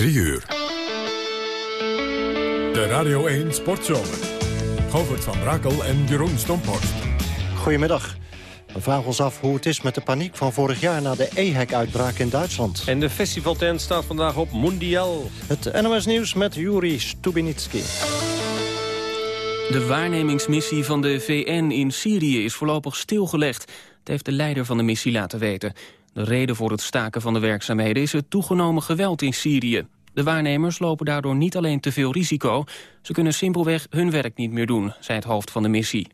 3 uur. De Radio 1 Sportzomer. Govert van Brakel en Jeroen Stomphorst. Goedemiddag. We vragen ons af hoe het is met de paniek van vorig jaar... na de EHEC-uitbraak in Duitsland. En de festivaltent staat vandaag op Mondial. Het NOS Nieuws met Juri Stubinitski. De waarnemingsmissie van de VN in Syrië is voorlopig stilgelegd. Dat heeft de leider van de missie laten weten. De reden voor het staken van de werkzaamheden is het toegenomen geweld in Syrië. De waarnemers lopen daardoor niet alleen te veel risico... ze kunnen simpelweg hun werk niet meer doen, zei het hoofd van de missie.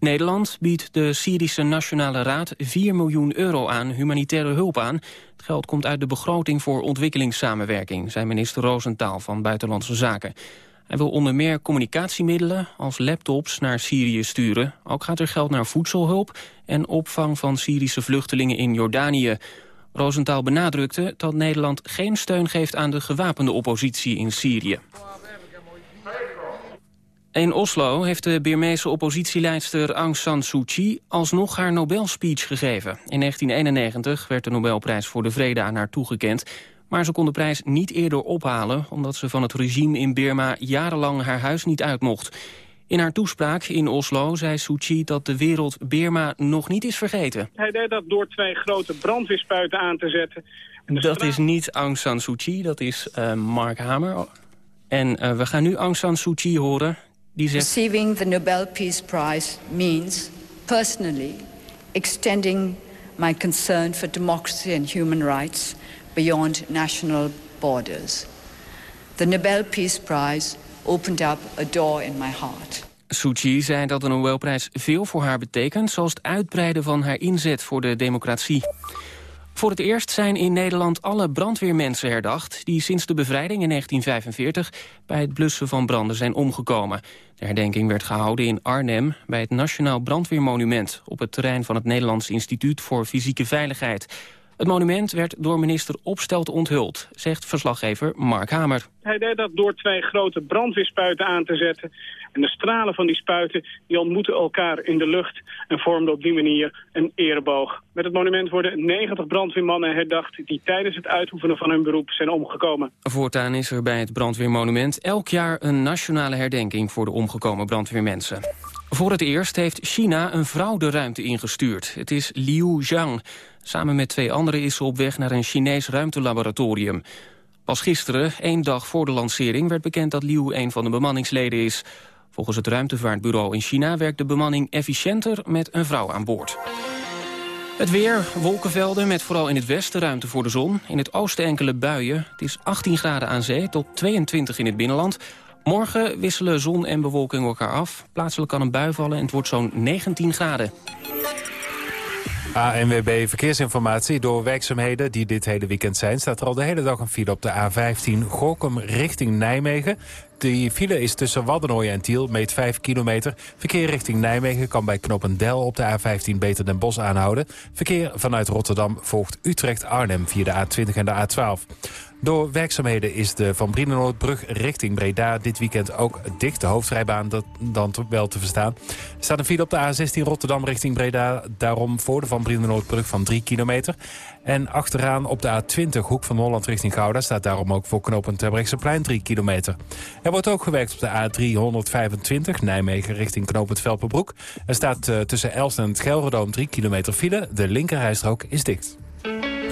Nederland biedt de Syrische Nationale Raad 4 miljoen euro aan humanitaire hulp aan. Het geld komt uit de begroting voor ontwikkelingssamenwerking, zei minister Roosentaal van Buitenlandse Zaken. Hij wil onder meer communicatiemiddelen als laptops naar Syrië sturen. Ook gaat er geld naar voedselhulp en opvang van Syrische vluchtelingen in Jordanië. Roosentaal benadrukte dat Nederland geen steun geeft aan de gewapende oppositie in Syrië. In Oslo heeft de Birmeese oppositieleidster Aung San Suu Kyi alsnog haar Nobelspeech gegeven. In 1991 werd de Nobelprijs voor de Vrede aan haar toegekend. Maar ze kon de prijs niet eerder ophalen... omdat ze van het regime in Birma jarenlang haar huis niet uit mocht. In haar toespraak in Oslo zei Suu Kyi dat de wereld Birma nog niet is vergeten. Hij deed dat door twee grote brandweerspuiten aan te zetten. Dat is niet Aung San Suu Kyi, dat is uh, Mark Hamer. En uh, we gaan nu Aung San Suu Kyi horen. Die zegt... Receiving the Nobel Peace Prize means, personally, extending my concern for democracy and human rights beyond national borders. The Nobel Peace Prize opened up a door in my heart. Suu Kyi zei dat de Nobelprijs veel voor haar betekent... zoals het uitbreiden van haar inzet voor de democratie. Voor het eerst zijn in Nederland alle brandweermensen herdacht... die sinds de bevrijding in 1945 bij het blussen van branden zijn omgekomen. De herdenking werd gehouden in Arnhem bij het Nationaal Brandweermonument... op het terrein van het Nederlands Instituut voor Fysieke Veiligheid. Het monument werd door minister Opstelt onthuld, zegt verslaggever Mark Hamer. Hij deed dat door twee grote brandweerspuiten aan te zetten. En de stralen van die spuiten die ontmoeten elkaar in de lucht... en vormden op die manier een ereboog. Met het monument worden 90 brandweermannen herdacht... die tijdens het uitoefenen van hun beroep zijn omgekomen. Voortaan is er bij het brandweermonument elk jaar... een nationale herdenking voor de omgekomen brandweermensen. Voor het eerst heeft China een vrouw de ruimte ingestuurd. Het is Liu Zhang. Samen met twee anderen is ze op weg naar een Chinees ruimtelaboratorium. Pas gisteren, één dag voor de lancering, werd bekend dat Liu een van de bemanningsleden is. Volgens het ruimtevaartbureau in China werkt de bemanning efficiënter met een vrouw aan boord. Het weer, wolkenvelden met vooral in het westen ruimte voor de zon. In het oosten enkele buien. Het is 18 graden aan zee tot 22 in het binnenland. Morgen wisselen zon en bewolking elkaar af. Plaatselijk kan een bui vallen en het wordt zo'n 19 graden. ANWB Verkeersinformatie. Door werkzaamheden die dit hele weekend zijn... staat er al de hele dag een file op de A15 Gorkum richting Nijmegen. Die file is tussen Waddenooien en Tiel, meet 5 kilometer. Verkeer richting Nijmegen kan bij Knopendel op de A15 beter Den Bosch aanhouden. Verkeer vanuit Rotterdam volgt Utrecht-Arnhem via de A20 en de A12. Door werkzaamheden is de Van Brienenoordbrug richting Breda dit weekend ook dicht. De hoofdrijbaan dat, dan wel te verstaan. Er staat een file op de A16 Rotterdam richting Breda. Daarom voor de Van Brienenoordbrug van 3 kilometer. En achteraan op de A20 Hoek van Holland richting Gouda... staat daarom ook voor knooppunt Terbrechtseplein 3 kilometer. Er wordt ook gewerkt op de A325 Nijmegen richting knooppunt Velpenbroek. Er staat uh, tussen Elst en het Gelredoom 3 kilometer file. De linkerrijstrook is dicht.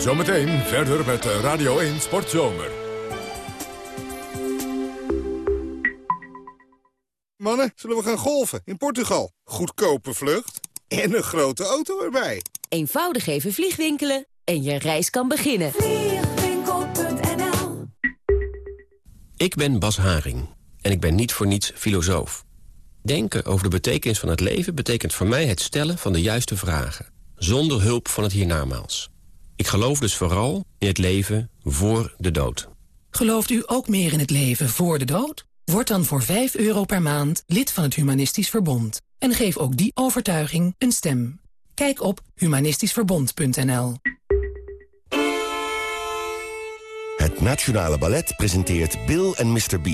Zometeen verder met Radio 1 Sportzomer. Mannen, zullen we gaan golfen in Portugal? Goedkope vlucht en een grote auto erbij. Eenvoudig even vliegwinkelen en je reis kan beginnen. Vliegwinkel.nl Ik ben Bas Haring en ik ben niet voor niets filosoof. Denken over de betekenis van het leven betekent voor mij het stellen van de juiste vragen. Zonder hulp van het hiernamaals. Ik geloof dus vooral in het leven voor de dood. Gelooft u ook meer in het leven voor de dood? Word dan voor 5 euro per maand lid van het Humanistisch Verbond. En geef ook die overtuiging een stem. Kijk op humanistischverbond.nl Het Nationale Ballet presenteert Bill en Mr. B.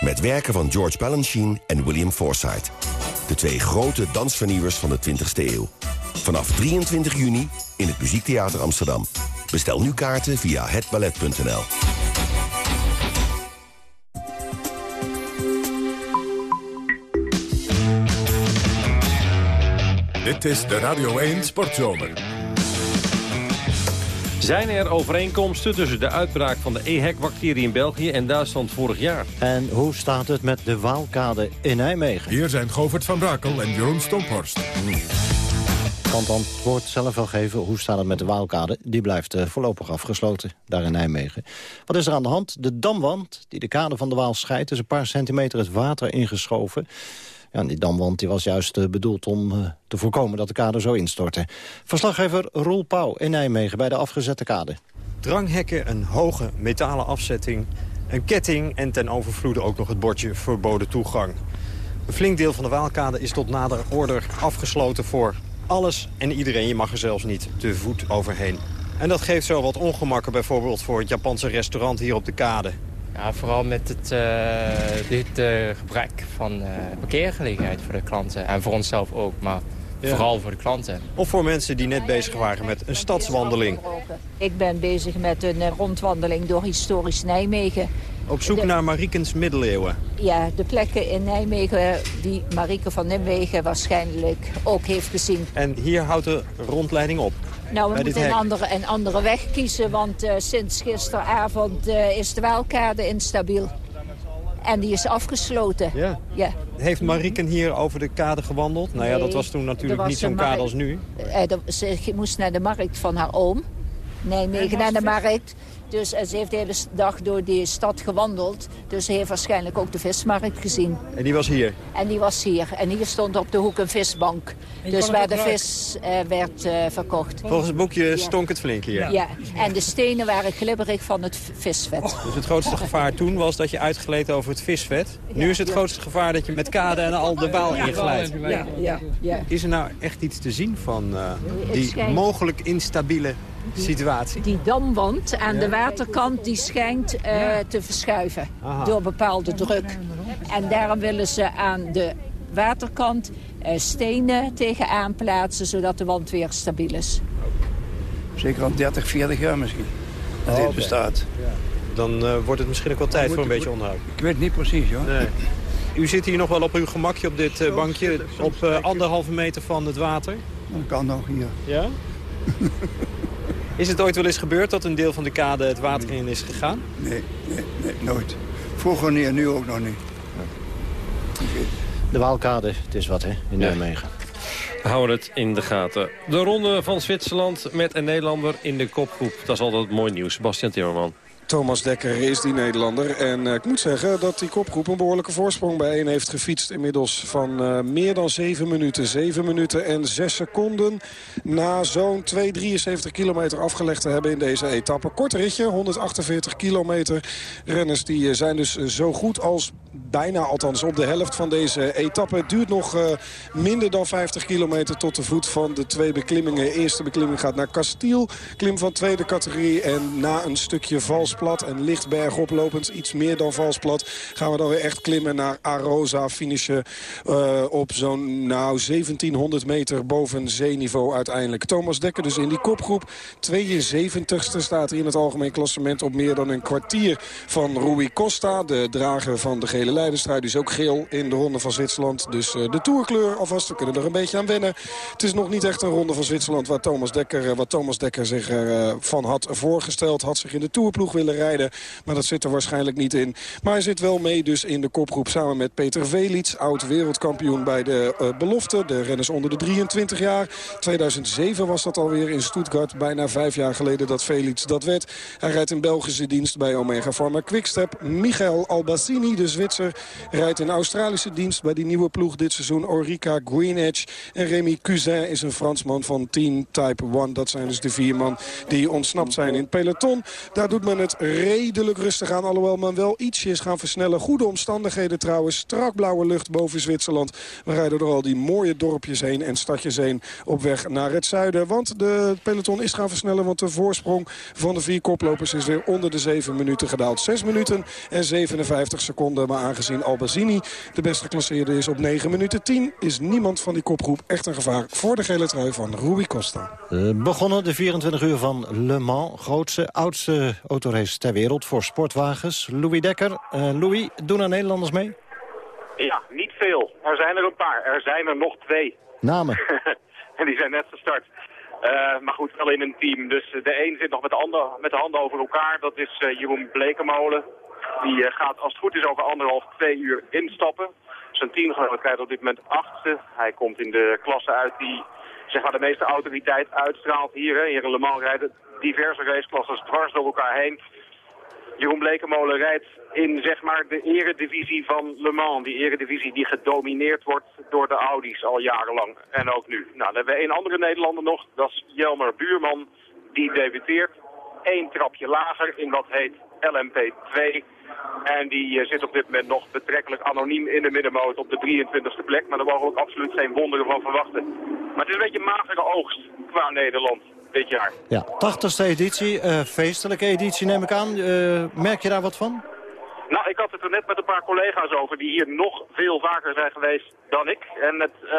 Met werken van George Balanchine en William Forsythe. De twee grote dansvernieuwers van de 20e eeuw. Vanaf 23 juni in het Muziektheater Amsterdam. Bestel nu kaarten via hetballet.nl. Dit is de Radio 1 Sportzomer. Zijn er overeenkomsten tussen de uitbraak van de EHEC-bacterie in België en Duitsland vorig jaar? En hoe staat het met de Waalkade in Nijmegen? Hier zijn Govert van Brakel en Jeroen Stomphorst. Hmm kan het antwoord zelf wel geven. Hoe staat het met de Waalkade? Die blijft uh, voorlopig afgesloten, daar in Nijmegen. Wat is er aan de hand? De damwand, die de kade van de Waal scheidt... is een paar centimeter het water ingeschoven. Ja, die damwand die was juist uh, bedoeld om uh, te voorkomen dat de kade zo instortte. Verslaggever Roel Pauw in Nijmegen bij de afgezette kade. Dranghekken, een hoge metalen afzetting, een ketting... en ten overvloede ook nog het bordje verboden toegang. Een flink deel van de Waalkade is tot nader order afgesloten voor alles en iedereen. Je mag er zelfs niet te voet overheen. En dat geeft zo wat ongemakken bijvoorbeeld voor het Japanse restaurant hier op de kade. Ja, vooral met het, uh, dit uh, gebrek van uh, parkeergelegenheid voor de klanten. En voor onszelf ook, maar ja. vooral voor de klanten. Of voor mensen die net bezig waren met een stadswandeling. Ik ben bezig met een rondwandeling door historisch Nijmegen. Op zoek de, naar Mariekens middeleeuwen? Ja, de plekken in Nijmegen die Marieke van Nijmegen waarschijnlijk ook heeft gezien. En hier houdt de rondleiding op? Nou, we moeten een andere, een andere weg kiezen, want uh, sinds gisteravond uh, is de Waalkade instabiel. En die is afgesloten. Ja. ja. Heeft Marieken hier over de kade gewandeld? Nou ja, dat was toen natuurlijk niet zo'n kade als nu. Uh, ze moest naar de markt van haar oom. Nijmegen naar de markt. Dus ze heeft de hele dag door die stad gewandeld. Dus ze heeft waarschijnlijk ook de vismarkt gezien. En die was hier? En die was hier. En hier stond op de hoek een visbank. Dus waar de vis uh, werd uh, verkocht. Volgens het boekje stonk het flink hier? Ja. ja. En de stenen waren glibberig van het visvet. Dus het grootste gevaar toen was dat je uitgleed over het visvet. Nu is het grootste gevaar dat je met kade en al de baal inglijdt. Ja, ja, ja. Is er nou echt iets te zien van uh, die mogelijk instabiele situatie? Die damwand aan de waterkant die schijnt uh, te verschuiven Aha. door bepaalde druk. En daarom willen ze aan de waterkant uh, stenen tegenaan plaatsen... zodat de wand weer stabiel is. Zeker al 30, 40 jaar misschien. Dat dit bestaat. Ja. Dan uh, wordt het misschien ook wel tijd voor een beetje onderhoud. Ik weet het niet precies, hoor. Nee. U zit hier nog wel op uw gemakje op dit uh, bankje, op uh, anderhalve meter van het water? Dat kan nog hier. Ja? is het ooit wel eens gebeurd dat een deel van de kade het water in is gegaan? Nee, nee, nee nooit. Vroeger niet en nu ook nog niet. De Waalkade, het is wat hè, in Nijmegen. Ja. Houden het in de gaten. De ronde van Zwitserland met een Nederlander in de kopgroep. Dat is altijd mooi nieuws. Sebastian Timmerman. Thomas Dekker is die Nederlander. En uh, ik moet zeggen dat die kopgroep een behoorlijke voorsprong bijeen heeft gefietst. Inmiddels van uh, meer dan 7 minuten. 7 minuten en 6 seconden na zo'n 2,73 kilometer afgelegd te hebben in deze etappe. Kort ritje, 148 kilometer. Renners die uh, zijn dus zo goed als bijna althans op de helft van deze etappe. Het duurt nog minder dan 50 kilometer tot de voet van de twee beklimmingen. Eerste beklimming gaat naar Castiel. Klim van tweede categorie. En na een stukje valsplat en licht bergoplopend, iets meer dan valsplat... gaan we dan weer echt klimmen naar Arosa. Finishen uh, op zo'n nou, 1700 meter boven zeeniveau uiteindelijk. Thomas Dekker dus in die kopgroep. 72ste staat hij in het algemeen klassement op meer dan een kwartier van Rui Costa. De drager van de gele leiderstrui. Die is ook geel in de ronde van Zwitserland. Dus uh, de tourkleur alvast, we kunnen er een beetje aan wennen. Het is nog niet echt een ronde van Zwitserland waar Thomas Dekker, uh, wat Thomas Dekker zich ervan had voorgesteld. Had zich in de tourploeg willen rijden. Maar dat zit er waarschijnlijk niet in. Maar hij zit wel mee dus in de kopgroep samen met Peter Velits. Oud wereldkampioen bij de belofte. De renners onder de 23 jaar. 2007 was dat alweer in Stuttgart. Bijna vijf jaar geleden dat Velits dat werd. Hij rijdt in Belgische dienst bij Omega Pharma Quickstep. Michael Albassini, de Zwitser, rijdt in Australische dienst bij die nieuwe ploeg dit seizoen. Orica Green Edge. En Remy Cousin is een Fransman van Team Type 1. Dat zijn dus de vier man die ontsnapt zijn in het peloton. Daar doet men het redelijk rustig aan. Alhoewel men wel ietsje is gaan versnellen. Goede omstandigheden trouwens. Strak blauwe lucht boven Zwitserland. We rijden door al die mooie dorpjes heen en stadjes heen op weg naar het zuiden. Want de peloton is gaan versnellen. Want de voorsprong van de vier koplopers is weer onder de 7 minuten gedaald. 6 minuten en 57 seconden. Maar aangezien Albazini de beste geclasseerde is op 9 minuten 10... is niemand van die kopgroep echt een gevaar voor de gele trui van Rui Costa. Uh, begonnen de 24 uur van Le Mans. Grootste, oudste ter wereld voor sportwagens. Louis Dekker. Uh, Louis, doen er Nederlanders mee? Ja, niet veel. Er zijn er een paar. Er zijn er nog twee. Namen? die zijn net gestart. Uh, maar goed, wel in een team. Dus de een zit nog met de, ander, met de handen over elkaar. Dat is uh, Jeroen Blekemolen. Die gaat als het goed is over anderhalf, twee uur instappen. Zijn teamgenoot krijgt op dit moment achtste. Hij komt in de klasse uit die zeg maar, de meeste autoriteit uitstraalt hier. Hè. Hier in Le Mans rijden diverse raceklasses dwars door elkaar heen. Jeroen Blekemolen rijdt in zeg maar, de eredivisie van Le Mans. Die eredivisie die gedomineerd wordt door de Audi's al jarenlang. En ook nu. Nou, dan hebben we één andere Nederlander nog. Dat is Jelmer Buurman. Die debuteert één trapje lager in wat heet LMP2. En die uh, zit op dit moment nog betrekkelijk anoniem in de middenmoot op de 23e plek. Maar daar mogen we ook absoluut geen wonderen van verwachten. Maar het is een beetje een magere oogst qua Nederland dit jaar. Ja, 80ste editie, uh, feestelijke editie neem ik aan. Uh, merk je daar wat van? Nou, ik had het er net met een paar collega's over die hier nog veel vaker zijn geweest dan ik. En het uh,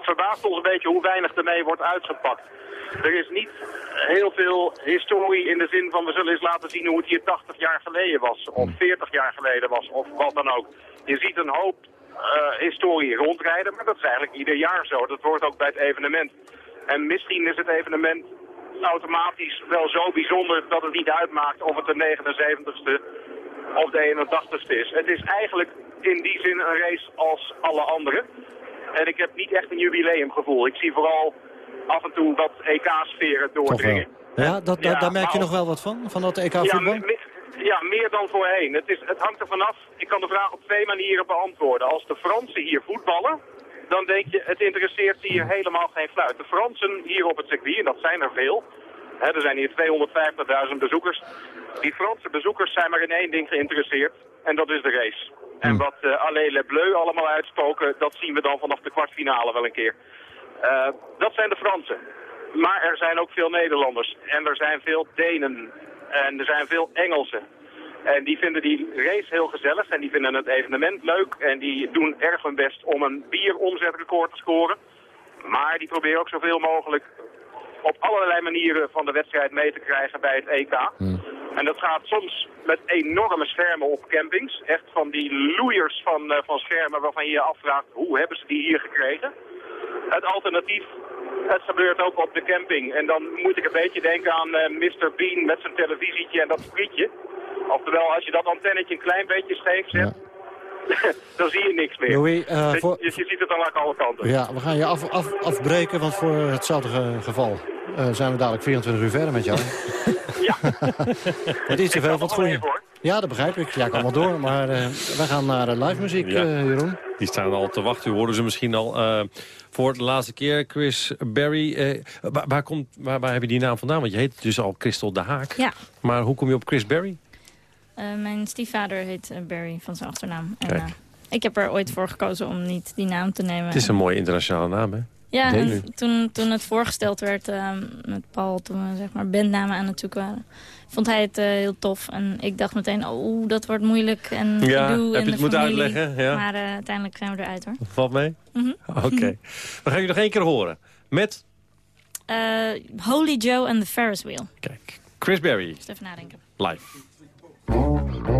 verbaast ons een beetje hoe weinig ermee wordt uitgepakt. Er is niet heel veel historie in de zin van we zullen eens laten zien hoe het hier 80 jaar geleden was. Of 40 jaar geleden was, of wat dan ook. Je ziet een hoop uh, historie rondrijden, maar dat is eigenlijk ieder jaar zo. Dat hoort ook bij het evenement. En misschien is het evenement automatisch wel zo bijzonder dat het niet uitmaakt of het de 79ste of de 81ste is. Het is eigenlijk in die zin een race als alle andere. En ik heb niet echt een jubileumgevoel. Ik zie vooral af en toe dat EK-sferen doordringen. Ja, dat, ja, daar merk je nog wel wat van, van dat EK-voetbal? Ja, ja, meer dan voorheen. Het, is, het hangt er vanaf. Ik kan de vraag op twee manieren beantwoorden. Als de Fransen hier voetballen, dan denk je, het interesseert hier helemaal geen fluit. De Fransen hier op het circuit, en dat zijn er veel, hè, er zijn hier 250.000 bezoekers. Die Franse bezoekers zijn maar in één ding geïnteresseerd, en dat is de race. En hmm. wat uh, Allez Le Bleu allemaal uitspoken, dat zien we dan vanaf de kwartfinale wel een keer. Uh, dat zijn de Fransen. Maar er zijn ook veel Nederlanders. En er zijn veel Denen. En er zijn veel Engelsen. En die vinden die race heel gezellig en die vinden het evenement leuk. En die doen erg hun best om een bieromzetrecord te scoren. Maar die proberen ook zoveel mogelijk op allerlei manieren van de wedstrijd mee te krijgen bij het EK. Hmm. En dat gaat soms met enorme schermen op campings. Echt van die loeiers van, uh, van schermen waarvan je je afvraagt hoe hebben ze die hier gekregen. Het alternatief, het gebeurt ook op de camping. En dan moet ik een beetje denken aan uh, eh, Mr. Bean met zijn televisietje en dat frietje. Oftewel, als je dat antennetje een klein beetje scheef zet, dan zie je niks meer. Louis, uh, dus, voor... je, je, ziet het dan aan alle kanten. Ja, we gaan je af, af, afbreken, want voor hetzelfde geval uh, zijn we dadelijk 24 uur verder met jou. ja. Het is te veel van het goede. Ja, dat begrijp ik. Ja, kan wel door. Maar uh, wij gaan naar live muziek, ja. Jeroen. Die staan al te wachten. U hoorde ze misschien al voor de laatste keer. Chris Berry. Waar, waar, komt, waar, waar heb je die naam vandaan? Want je heet dus al Christel de Haak. Ja. Maar hoe kom je op Chris Berry? Uh, mijn stiefvader heet uh, Barry van zijn achternaam. En, uh, ik heb er ooit voor gekozen om niet die naam te nemen. Het is een mooie internationale naam, hè? Ja, toen, toen het voorgesteld werd met Paul, toen we zeg maar bandnamen aan het zoeken waren, vond hij het heel tof. En ik dacht meteen, oh, dat wordt moeilijk. En ja, heb je het moeten uitleggen? Ja. Maar uiteindelijk zijn we eruit, hoor. Valt mee? Mm -hmm. Oké. Okay. We gaan je nog één keer horen. Met? Holy Joe and the Ferris Wheel. Kijk, Chris Berry. even nadenken. Live. Ferris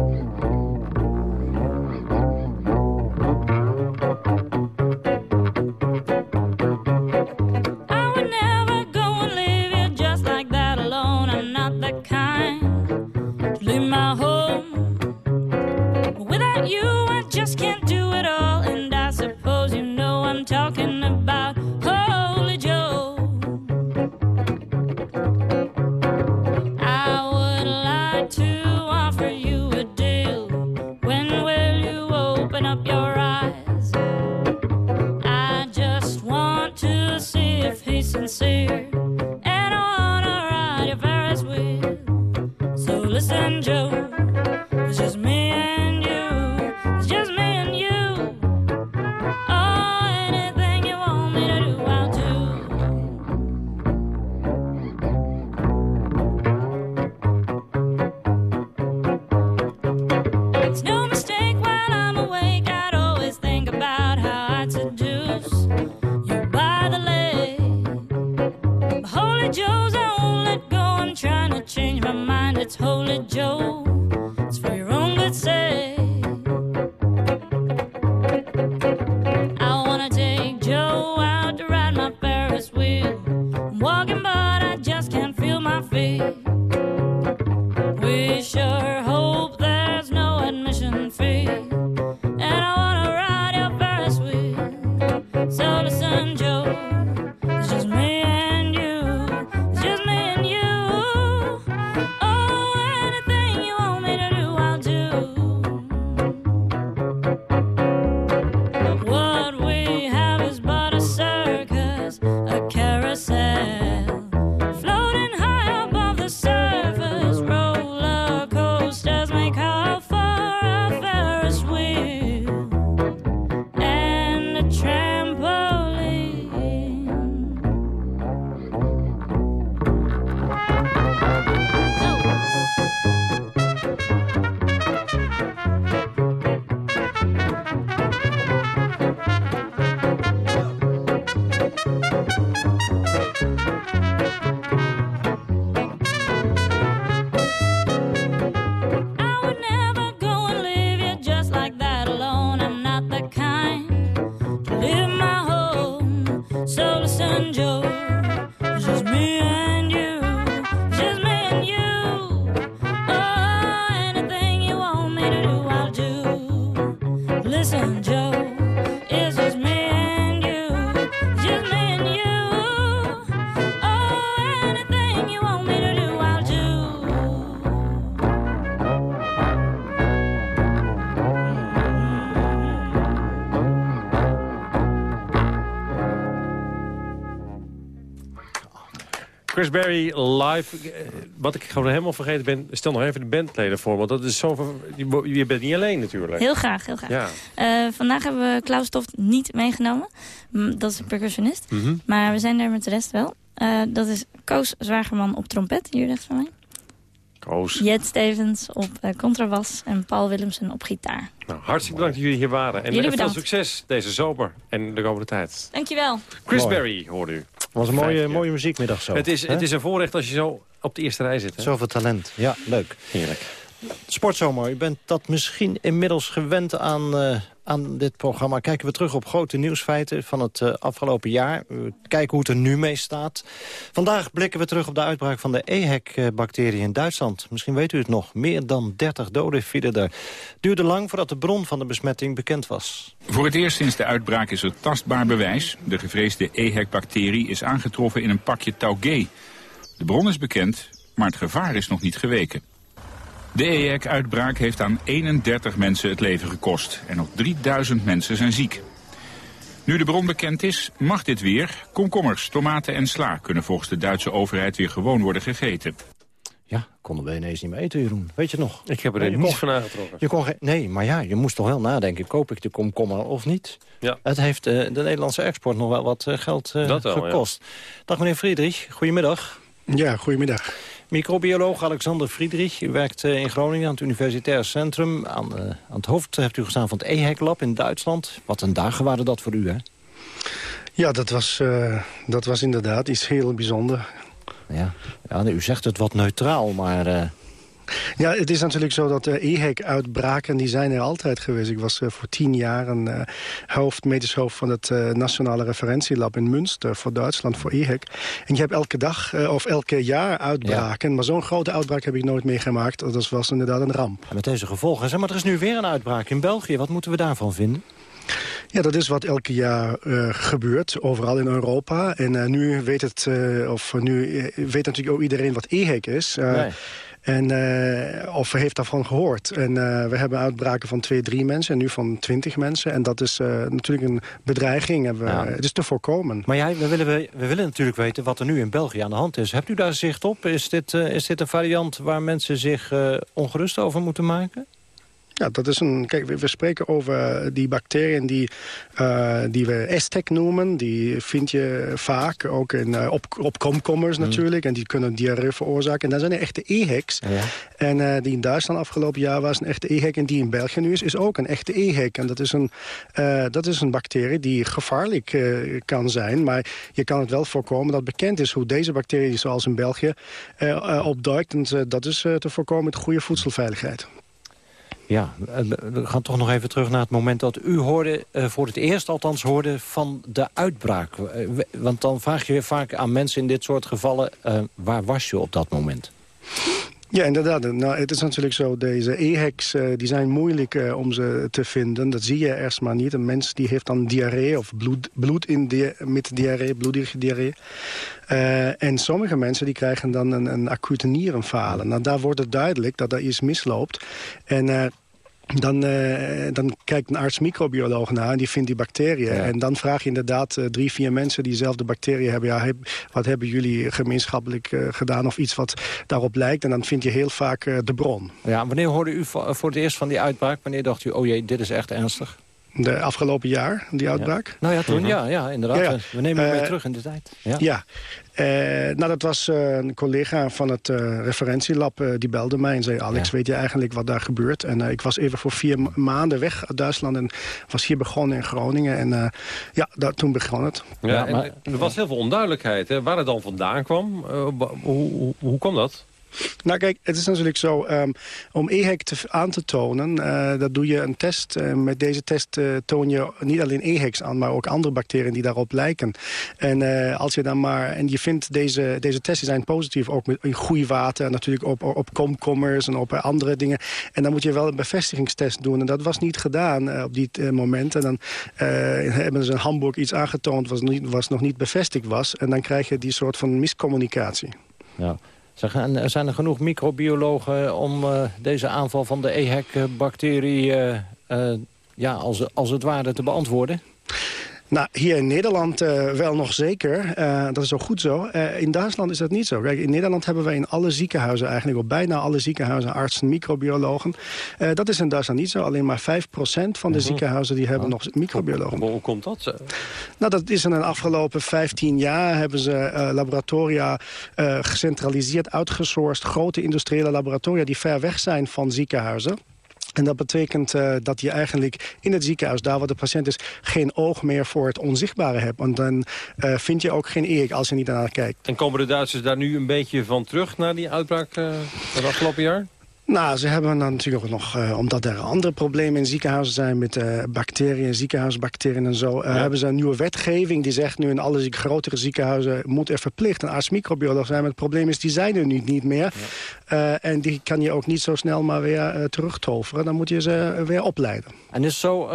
Chris Berry live. Eh, Wat ik gewoon helemaal vergeten ben, stel nog even de bandleden voor. Want dat is zo, je, bent niet alleen natuurlijk. Heel graag, heel graag. Ja. Eh, vandaag hebben we Klaus Toft niet meegenomen. Mm, Dat is een percussionist. Mhm. Maar we zijn er met de rest wel. Eh, dat is Koos Zwagerman op trompet, hier rechts van mij. Koos. Jet Stevens op contrabas en Paul Willemsen op gitaar. Nou, hartstikke bedankt dat jullie hier waren. En Jullie veel succes deze zomer en de komende tijd. Dankjewel. Chris Mooi. Berry, hoorde u. was een mooie, mooie muziekmiddag zo. Het is, het is een voorrecht als je zo op de eerste rij zit. Hè? Zoveel talent. Ja, leuk. Heerlijk. Sportzomer, u bent dat misschien inmiddels gewend aan, eh, aan dit programma. Kijken we terug op grote nieuwsfeiten van het eh, afgelopen jaar. We kijken hoe het er nu mee staat. Vandaag blikken we terug op de uitbraak van de EHEC-bacterie in Duitsland. Misschien weet u het nog. Meer dan 30 doden vielen er. Duurde lang voordat de bron van de besmetting bekend was. Voor het eerst sinds de uitbraak is er tastbaar bewijs. De gevreesde EHEC-bacterie is aangetroffen in een pakje taugé. De bron is bekend, maar het gevaar is nog niet geweken. De EHEC-uitbraak heeft aan 31 mensen het leven gekost. En nog 3000 mensen zijn ziek. Nu de bron bekend is, mag dit weer. Komkommers, tomaten en sla kunnen volgens de Duitse overheid weer gewoon worden gegeten. Ja, konden we ineens niet meer eten, Jeroen. Weet je nog? Ik heb er Nee, je niets van aangetrokken. Je kon nee, maar ja, je moest toch wel nadenken. Koop ik de komkommer of niet? Ja. Het heeft eh, de Nederlandse export nog wel wat eh, geld eh, Dat wel, ja. gekost. Dag meneer Friedrich, goedemiddag. Ja, goedemiddag. Microbioloog Alexander Friedrich. U werkt eh, in Groningen aan het Universitair Centrum. Aan, eh, aan het hoofd hebt u gestaan van het EHEC-lab in Duitsland. Wat een dagen waren dat voor u, hè? Ja, dat was, eh, dat was inderdaad iets heel bijzonders. Ja, ja u zegt het wat neutraal, maar... eh, Ja, het is natuurlijk zo dat de EHEC-uitbraken, die zijn er altijd geweest. Ik was eh, voor tien jaar een eh, hoofd, medisch hoofd van het eh, Nationale Referentielab in Münster voor Duitsland, voor EHEC. En je hebt elke dag eh, of elke jaar uitbraken, maar zo'n grote uitbraak heb ik nooit meegemaakt. Dat was inderdaad een ramp. met deze gevolgen. Zeg maar, er is nu weer een uitbraak in België. Wat moeten we daarvan vinden? Ja, dat is wat elke jaar eh, gebeurt, overal in Europa. En eh, nu weet het, eh, of nu eh, weet natuurlijk ook iedereen wat EHEC is. Eh, Nee. En, eh, of heeft daarvan gehoord. En eh, we hebben uitbraken van twee, drie mensen en nu van twintig mensen. En dat is eh, natuurlijk een bedreiging. En we, Ja. Het is te voorkomen. Maar ja, we willen, we, we willen natuurlijk weten wat er nu in België aan de hand is. Hebt u daar zicht op? Is dit, is dit een variant waar mensen zich ongerust over moeten maken? Ja, dat is een. Kijk, we, we spreken over die bacteriën die, eh, die we Aztec noemen. Die vind je vaak ook in, eh, op, op komkommers natuurlijk. En die kunnen diarree veroorzaken. En dan zijn er echte EHECs. En eh, die in Duitsland afgelopen jaar was een echte EHEC. En die in België nu is, is ook een echte EHEC. En dat is een, dat is een bacterie die gevaarlijk kan zijn. Maar je kan het wel voorkomen dat bekend is hoe deze bacterie, zoals in België, opduikt. En dat is te voorkomen met goede voedselveiligheid. Ja, eh, we gaan toch nog even terug naar het moment dat u hoorde... eh, voor het eerst althans hoorde van de uitbraak. Eh, Want dan vraag je vaak aan mensen in dit soort gevallen... waar was je op dat moment? Ja, inderdaad. Nou, het is natuurlijk zo, deze EHEC's uh, die zijn moeilijk uh, om ze te vinden. Dat zie je eerst maar niet. Een mens die heeft dan diarree of bloed, bloed in met diarree, bloedige diarree. Uh, en sommige mensen die krijgen dan een, een acute nierenfalen. Nou, daar wordt het duidelijk dat er iets misloopt. En dan, uh, dan kijkt een arts-microbioloog naar en die vindt die bacteriën. En dan vraag je inderdaad uh, drie, vier mensen die dezelfde bacteriën hebben... Ja, heb, wat hebben jullie gemeenschappelijk uh, gedaan of iets wat daarop lijkt? En dan vind je heel vaak de bron. Ja, wanneer hoorde u voor het eerst van die uitbraak? Wanneer dacht u, oh jee, dit is echt ernstig? De afgelopen jaar, die uitbraak? Ja. Nou ja, toen, ja, ja, inderdaad. Ja, ja. We nemen hem weer terug in de tijd. Ja, ja. Uh, nou, dat was uh, een collega van het uh, referentielab, die belde mij en zei... Alex, weet je eigenlijk wat daar gebeurt? En ik was even voor vier maanden weg uit Duitsland en was hier begonnen in Groningen. En ja, daar, toen begon het. Ja, maar, er was heel veel onduidelijkheid, hè? waar het dan vandaan kwam. hoe, hoe, hoe kwam dat? Nou kijk, het is natuurlijk zo, um, om EHEC te, aan te tonen, uh, dat doe je een test. Uh, met deze test uh, toon je niet alleen EHECs aan, maar ook andere bacteriën die daarop lijken. En als je dan maar, en je vindt deze, deze testen zijn positief, ook met, in goeiwater, natuurlijk op, op komkommers en op andere dingen. En dan moet je wel een bevestigingstest doen. En dat was niet gedaan op dit moment. En dan hebben ze in Hamburg iets aangetoond wat niet, was nog niet bevestigd was. En dan krijg je die soort van miscommunicatie. Ja. Zijn, er genoeg microbiologen om uh, deze aanval van de EHEC-bacterie... Uh, uh, ja, als, als het ware te beantwoorden? Nou, hier in Nederland uh, wel nog zeker. Uh, dat is ook goed zo. Uh, in Duitsland is dat niet zo. Kijk, in Nederland hebben wij in alle ziekenhuizen, eigenlijk op bijna alle ziekenhuizen, artsen, microbiologen. dat is in Duitsland niet zo. Alleen maar 5% van de mhm. ziekenhuizen die hebben nog microbiologen. Hoe, hoe komt dat? Nou, dat is in de afgelopen 15 jaar hebben ze laboratoria gecentraliseerd, uitgesourced. Grote industriële laboratoria die ver weg zijn van ziekenhuizen. En dat betekent uh, dat je eigenlijk in het ziekenhuis, daar waar de patiënt is... geen oog meer voor het onzichtbare hebt. Want dan uh, vind je ook geen eer als je niet naar kijkt. En komen de Duitsers daar nu een beetje van terug... na die uitbraak uh, het afgelopen jaar? Nou, ze hebben dan natuurlijk ook nog, uh, omdat er andere problemen in ziekenhuizen zijn... met uh, bacteriën, ziekenhuisbacteriën en zo... Uh, hebben ze een nieuwe wetgeving die zegt nu in alle grotere ziekenhuizen... moet er verplicht een arts-microbioloog zijn. Maar het probleem is, die zijn er nu niet meer. Ja. en die kan je ook niet zo snel maar weer terugtoveren. Dan moet je ze weer opleiden. En is zo,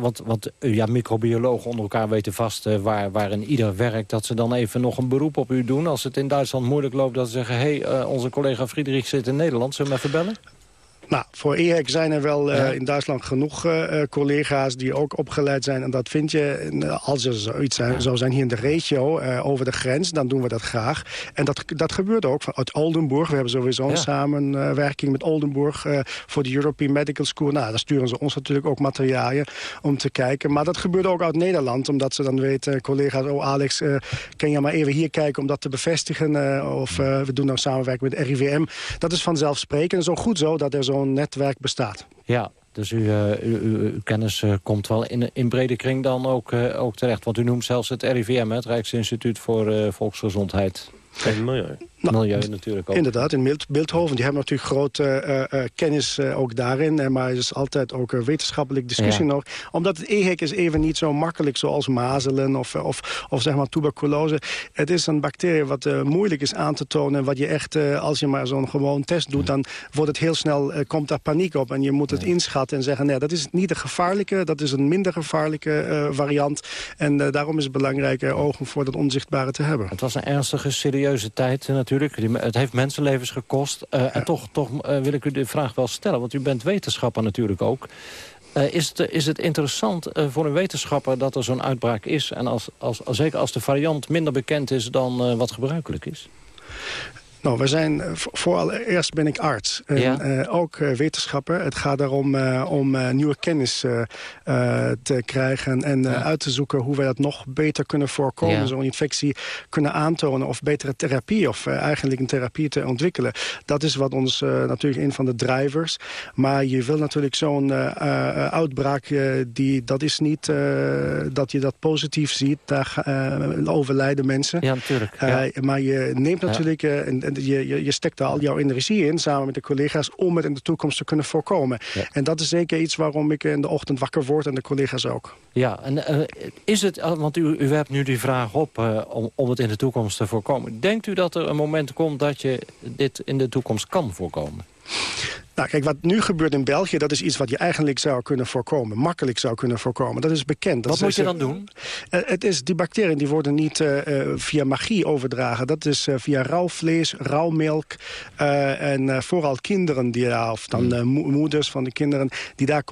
want, want ja, microbiologen onder elkaar weten vast waar, waarin ieder werkt... dat ze dan even nog een beroep op u doen? Als het in Duitsland moeilijk loopt, dat ze zeggen... hé, hey, onze collega Friedrich zit in Nederland, zullen we even bellen? vertellen? Nou, voor EHEC zijn er wel uh, in Duitsland genoeg uh, collega's die ook opgeleid zijn. En dat vind je, als er zoiets zijn, ja. zou zijn hier in de regio, over de grens, dan doen we dat graag. En dat, dat gebeurt ook uit Oldenburg. We hebben sowieso een samenwerking met Oldenburg voor de European Medical School. Nou, daar sturen ze ons natuurlijk ook materialen om te kijken. Maar dat gebeurt ook uit Nederland, omdat ze dan weten, collega's, oh Alex, kan je maar even hier kijken om dat te bevestigen. of we doen nou samenwerking met RIVM. Dat is vanzelfsprekend. En zo goed zo dat er zo'n netwerk bestaat. Ja, dus u, uh, uw, uw, kennis uh, komt wel in, in brede kring dan ook, uh, ook terecht. Want u noemt zelfs het RIVM, het Rijksinstituut voor Volksgezondheid. En milieu. Nou, milieu natuurlijk ook. Inderdaad, in Beeldhoven. Die hebben natuurlijk grote uh, uh, kennis uh, ook daarin. maar er is altijd ook een wetenschappelijke discussie ja. nog. Omdat het EHEC is even niet zo makkelijk zoals mazelen of, of, of zeg maar tuberculose. Het is een bacterie wat moeilijk is aan te tonen. Wat je echt, als je maar zo'n gewoon test doet... dan wordt het heel snel, komt daar paniek op. En je moet het ja. inschatten en zeggen... nee, dat is niet een gevaarlijke, dat is een minder gevaarlijke variant. En daarom is het belangrijk ogen voor dat onzichtbare te hebben. Het was een ernstige, serieuze tijd natuurlijk natuurlijk. Het heeft mensenlevens gekost. Uh, ja. En toch, toch uh, wil ik u de vraag wel stellen, want u bent wetenschapper natuurlijk ook. Uh, is, het, is het interessant voor een wetenschapper dat er zo'n uitbraak is... en als, als, als, zeker als de variant minder bekend is dan wat gebruikelijk is? Nou, we zijn, vooraleerst ben ik arts en ja. uh, ook uh, wetenschapper. Het gaat erom uh, om nieuwe kennis te krijgen en ja. uit te zoeken hoe we dat nog beter kunnen voorkomen. Ja. Zo'n infectie kunnen aantonen of betere therapie of eigenlijk een therapie te ontwikkelen. Dat is wat ons natuurlijk een van de drivers. Maar je wil natuurlijk zo'n uitbraak, die, dat is niet dat je dat positief ziet. Daar overlijden mensen. Ja, natuurlijk. maar je neemt natuurlijk, en je, je, je daar al jouw energie in, samen met de collega's... om het in de toekomst te kunnen voorkomen. En dat is zeker iets waarom ik in de ochtend wakker word en de collega's ook. Ja, en eh, is het, eh, want u, u werpt nu die vraag op eh, om, om het in de toekomst te voorkomen. Denkt u dat er een moment komt dat je dit in de toekomst kan voorkomen? Nou, kijk, wat nu gebeurt in België, dat is iets wat je eigenlijk zou kunnen voorkomen. Makkelijk zou kunnen voorkomen. Dat is bekend. Dat Wat moet je dan doen? eh, het is, die bacteriën die worden niet eh, eh, via magie overdragen. Dat is via rauw vlees, rauw melk. en vooral kinderen, die of dan mo- moeders van de kinderen... die daar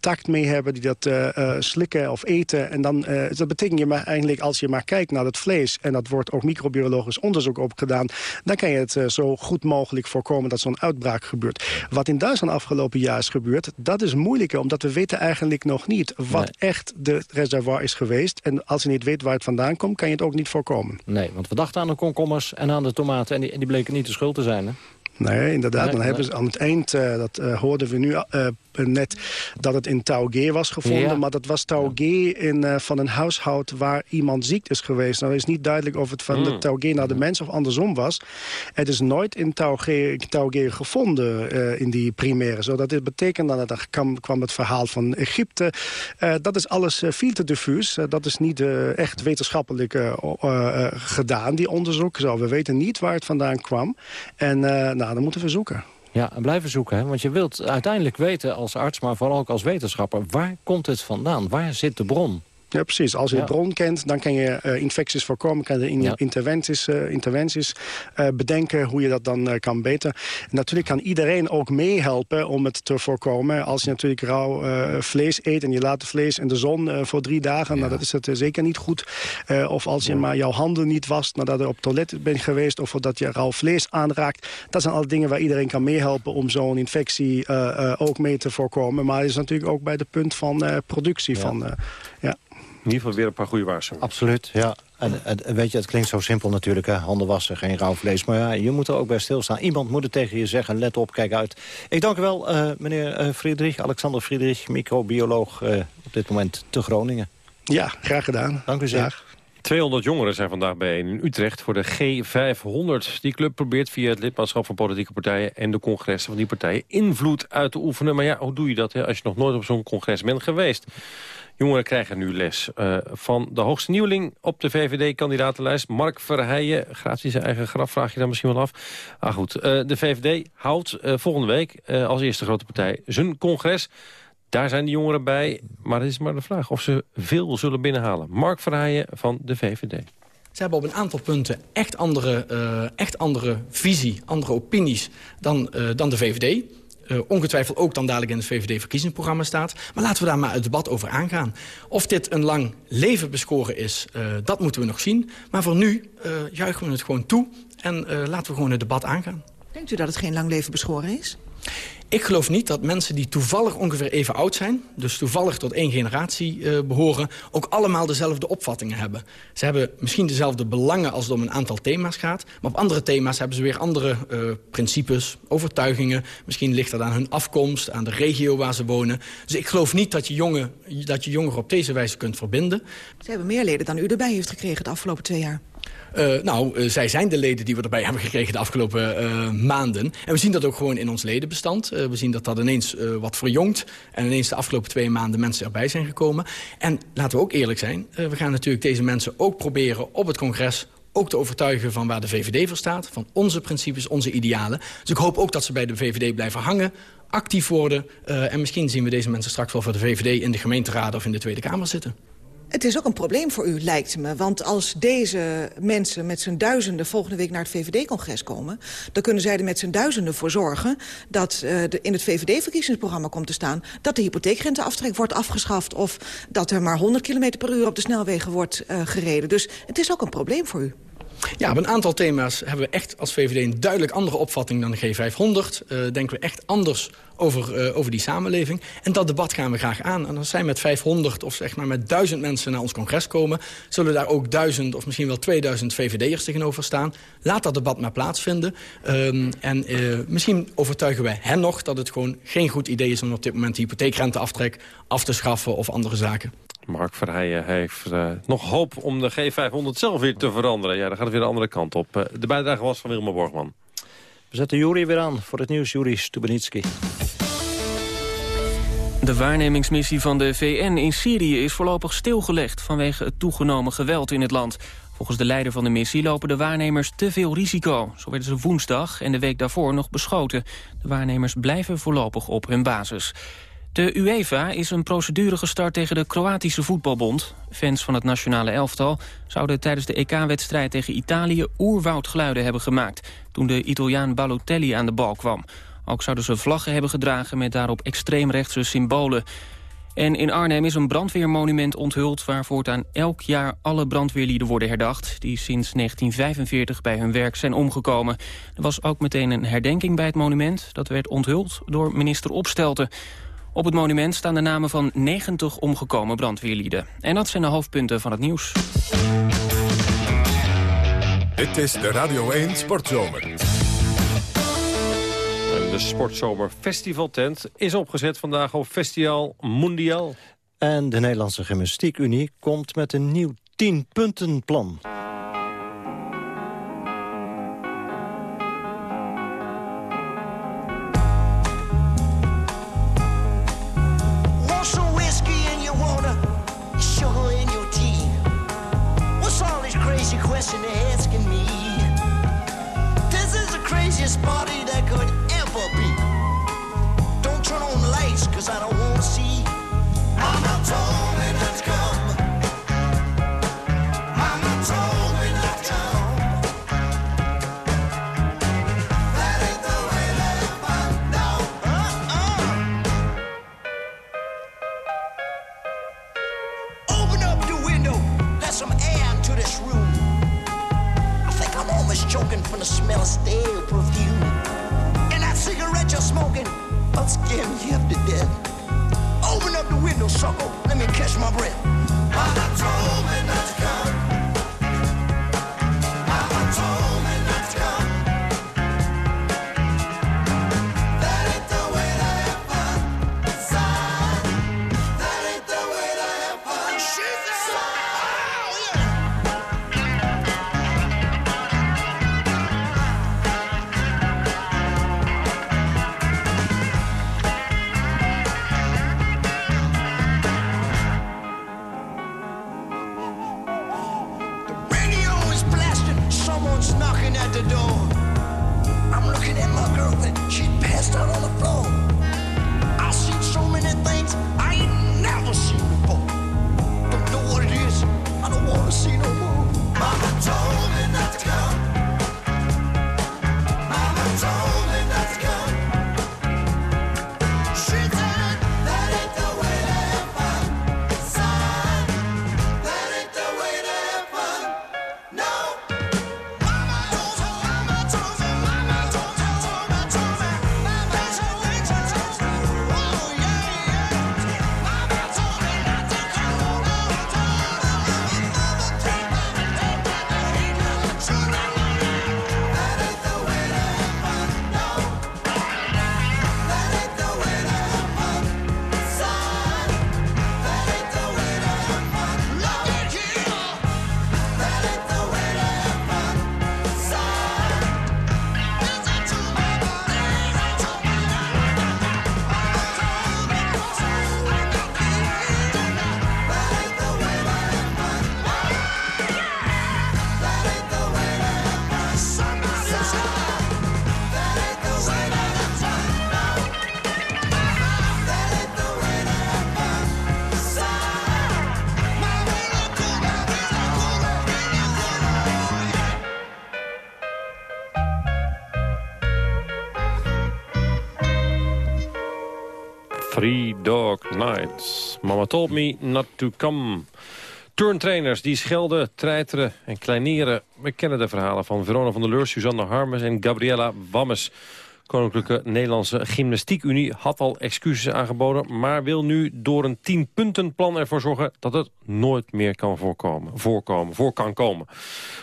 contact mee hebben, die dat eh, eh, slikken of eten. En dan, eh, dat betekent je maar eigenlijk, als je maar kijkt naar het vlees... en dat wordt ook microbiologisch onderzoek op gedaan... dan kan je het zo goed mogelijk voorkomen dat zo'n uitbraak gebeurt. Wat in Duitsland afgelopen jaar is gebeurd, dat is moeilijker... omdat we weten eigenlijk nog niet wat echt de reservoir is geweest. En als je niet weet waar het vandaan komt, kan je het ook niet voorkomen. Nee, want we dachten aan de komkommers en aan de tomaten... en die, en die bleken niet de schuld te zijn, hè? Nee, inderdaad. Nee, dan hebben ze aan het eind, eh, dat eh, hoorden we nu eh, net, dat het in Taugé was gevonden. Ja. Maar dat was Taugé in, van een huishoud waar iemand ziek is geweest. Nou is niet duidelijk of het van de Mm. Taugé naar de mens of andersom was. Het is nooit in Taugé, Taugé gevonden in die primaire. Zo, dat dit betekent dat er kwam, kwam het verhaal van Egypte. Dat is alles veel te diffuus. Dat is niet echt wetenschappelijk gedaan, die onderzoek. Zo, we weten niet waar het vandaan kwam. En nou, dan moeten we zoeken. Ja, en blijven zoeken. Hè? Want je wilt uiteindelijk weten als arts, maar vooral ook als wetenschapper... waar komt het vandaan? Waar zit de bron? Ja, precies. Als je Ja. de bron kent, dan kan je eh, infecties voorkomen. Kan je in Ja. interventies, eh, interventies eh, bedenken hoe je dat dan kan beter. En natuurlijk kan iedereen ook meehelpen om het te voorkomen. Als je natuurlijk rauw vlees eet en je laat het vlees in de zon voor drie dagen... Nou, dat is het zeker niet goed. Of als je maar jouw handen niet wast nadat je op het toilet bent geweest... of dat je rauw vlees aanraakt. Dat zijn alle dingen waar iedereen kan meehelpen... om zo'n infectie ook mee te voorkomen. Maar het is natuurlijk ook bij de punt van productie. Van, ja. In ieder geval weer een paar goede waarschuwingen. Absoluut, ja. En, en weet je, het klinkt zo simpel natuurlijk, hè? handen wassen, geen rauw vlees. Maar ja, je moet er ook bij stilstaan. Iemand moet het tegen je zeggen, let op, kijk uit. Ik dank u wel, eh, meneer eh, Friedrich, Alexander Friedrich, microbioloog eh, op dit moment te Groningen. Ja, graag gedaan. Dank u zeer. 200 jongeren zijn vandaag bijeen in Utrecht voor de G500. Die club probeert via het lidmaatschap van politieke partijen... en de congressen van die partijen invloed uit te oefenen. Maar ja, hoe doe je dat hè, als je nog nooit op zo'n congres bent geweest? Jongeren krijgen nu les eh, van de hoogste nieuweling op de VVD-kandidatenlijst. Mark Verheijen, graaft hij zijn eigen graf, vraag je dan misschien wel af. Ah goed, eh, de VVD houdt eh, volgende week als eerste grote partij zijn congres. Daar zijn de jongeren bij, maar het is maar de vraag of ze veel zullen binnenhalen. Mark Verheijen van de VVD. Ze hebben op een aantal punten echt andere, echt andere visie, andere opinies dan, dan de VVD. Eh, ongetwijfeld ook dan dadelijk in het VVD-verkiezingsprogramma staat. Maar laten we daar maar het debat over aangaan. Of dit een lang leven bescoren is, eh, dat moeten we nog zien. Maar voor nu eh, juichen we het gewoon toe en laten we gewoon het debat aangaan. Denkt u dat het geen lang leven beschoren is? Ik geloof niet dat mensen die toevallig ongeveer even oud zijn... dus toevallig tot één generatie eh, behoren... ook allemaal dezelfde opvattingen hebben. Ze hebben misschien dezelfde belangen als het om een aantal thema's gaat... maar op andere thema's hebben ze weer andere eh, principes, overtuigingen. Misschien ligt dat aan hun afkomst, aan de regio waar ze wonen. Dus ik geloof niet dat je, jongen, dat je jongeren op deze wijze kunt verbinden. Ze hebben meer leden dan u erbij heeft gekregen de afgelopen twee jaar. Uh, nou, uh, zij zijn de leden die we erbij hebben gekregen de afgelopen uh, maanden. En we zien dat ook gewoon in ons ledenbestand. we zien dat dat ineens wat verjongt. En ineens de afgelopen twee maanden mensen erbij zijn gekomen. En laten we ook eerlijk zijn. we gaan natuurlijk deze mensen ook proberen op het congres ook te overtuigen van waar de VVD voor staat. Van onze principes, onze idealen. Dus ik hoop ook dat ze bij de VVD blijven hangen. Actief worden. en misschien zien we deze mensen straks wel voor de VVD in de gemeenteraad of in de Tweede Kamer zitten. Het is ook een probleem voor u, lijkt me. Want als deze mensen met z'n duizenden volgende week naar het VVD-congres komen... dan kunnen zij er met z'n duizenden voor zorgen... dat de, in het VVD-verkiezingsprogramma komt te staan... dat de hypotheekrenteaftrek wordt afgeschaft... of dat er maar 100 km per uur op de snelwegen wordt uh, gereden. Dus het is ook een probleem voor u. Ja, op een aantal thema's hebben we echt als VVD een duidelijk andere opvatting dan de G500. Uh, denken we echt anders over, uh, over die samenleving. En dat debat gaan we graag aan. En als zij met 500 of zeg maar met 1000 mensen naar ons congres komen... zullen daar ook 1000 of misschien wel 2000 VVD'ers tegenover staan. Laat dat debat maar plaatsvinden. Um, en uh, misschien overtuigen wij hen nog dat het gewoon geen goed idee is... om op dit moment de hypotheekrenteaftrek af te schaffen of andere zaken. Mark Verheijen heeft uh, nog hoop om de G500 zelf weer te veranderen. Ja, dan gaat het weer de andere kant op. Uh, de bijdrage was van Wilma Borgman. We zetten Juri weer aan voor het nieuws. Juri Stubenitski. De waarnemingsmissie van de VN in Syrië is voorlopig stilgelegd... vanwege het toegenomen geweld in het land. Volgens de leider van de missie lopen de waarnemers te veel risico. Zo werden ze woensdag en de week daarvoor nog beschoten. De waarnemers blijven voorlopig op hun basis. De UEFA is een procedure gestart tegen de Kroatische voetbalbond. Fans van het nationale elftal zouden tijdens de EK-wedstrijd tegen Italië oerwoudgeluiden hebben gemaakt... toen de Italiaan Balotelli aan de bal kwam. Ook zouden ze vlaggen hebben gedragen met daarop extreemrechtse symbolen. En in Arnhem is een brandweermonument onthuld... waar voortaan elk jaar alle brandweerlieden worden herdacht... die sinds 1945 bij hun werk zijn omgekomen. Er was ook meteen een herdenking bij het monument. Dat werd onthuld door minister Opstelten. Op het monument staan de namen van 90 omgekomen brandweerlieden. En dat zijn de hoofdpunten van het nieuws. Dit is de Radio 1 Sportzomer. En de Sportzomer Festivaltent is opgezet vandaag op Festival Mondial. En de Nederlandse Gymnastiek Unie komt met een nieuw 10-puntenplan. They're asking me? This is the craziest party that could ever be. Don't turn on the lights, cause I don't from the smell of stale perfume. And that cigarette you're smoking, I'll scare me half to death. Open up the window, sucker, let me catch my breath. Mama told me told me not to come. Turntrainers die schelden, treiteren en kleineren. We kennen de verhalen van Verona van der Leur, Suzanne Harmes en Gabriella Wammes. Koninklijke Nederlandse Gymnastiekunie had al excuses aangeboden... maar wil nu door een tienpuntenplan ervoor zorgen... dat het nooit meer kan voorkomen, voorkomen, voor kan komen.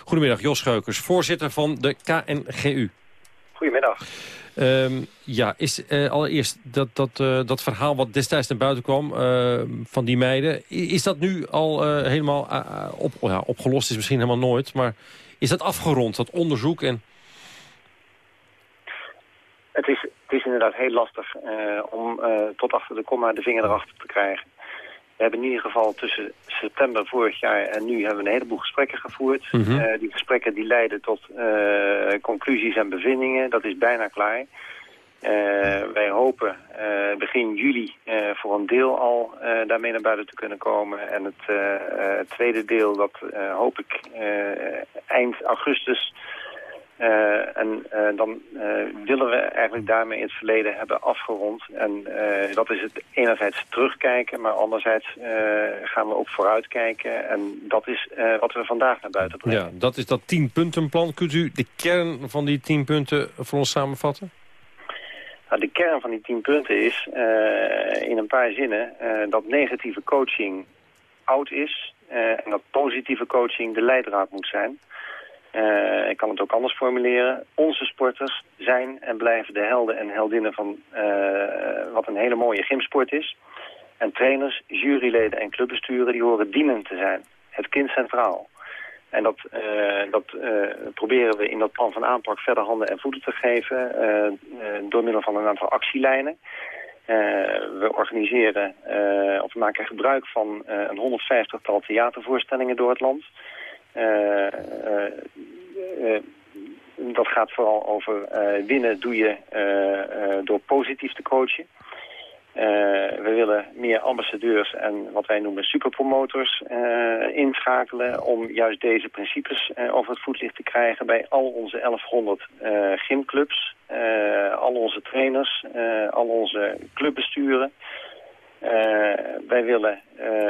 Goedemiddag, Jos Scheukers, voorzitter van de KNGU. Goedemiddag. Ehm, ja, is eh, allereerst dat, dat, eh, dat verhaal wat destijds naar buiten kwam eh, van die meiden... is dat nu al helemaal op, ja, opgelost? Is misschien helemaal nooit, maar is dat afgerond, dat onderzoek? En... het, is, het is inderdaad heel lastig om tot achter de komma de vinger erachter te krijgen. We hebben in ieder geval tussen september vorig jaar en nu hebben we een heleboel gesprekken gevoerd. Mhm. Eh, die gesprekken die leiden tot eh, conclusies en bevindingen. Dat is bijna klaar. Eh, wij hopen begin juli voor een deel al daarmee naar buiten te kunnen komen. En het tweede deel, dat hoop ik eind augustus. Eh, en eh, dan eh, willen we eigenlijk daarmee in het verleden hebben afgerond. En dat is het enerzijds terugkijken, maar anderzijds gaan we ook vooruitkijken. En dat is wat we vandaag naar buiten brengen. Ja, dat is dat tienpuntenplan. Kunt u de kern van die tien punten voor ons samenvatten? Nou, de kern van die tien punten is in een paar zinnen dat negatieve coaching oud is en dat positieve coaching de leidraad moet zijn. Eh, ik kan het ook anders formuleren. Onze sporters zijn en blijven de helden en heldinnen van eh, wat een hele mooie gymsport is. En trainers, juryleden en clubbesturen die horen dienend te zijn. Het kind centraal. En dat, eh, dat proberen we in dat plan van aanpak verder handen en voeten te geven door middel van een aantal actielijnen. We organiseren of we maken gebruik van een 150-tal theatervoorstellingen door het land. Eh, eh, eh, dat gaat vooral over winnen doe je door positief te coachen. We willen meer ambassadeurs en wat wij noemen superpromotors inschakelen om juist deze principes over het voetlicht te krijgen bij al onze 1100 eh, gymclubs, al onze trainers, al onze clubbesturen. Wij willen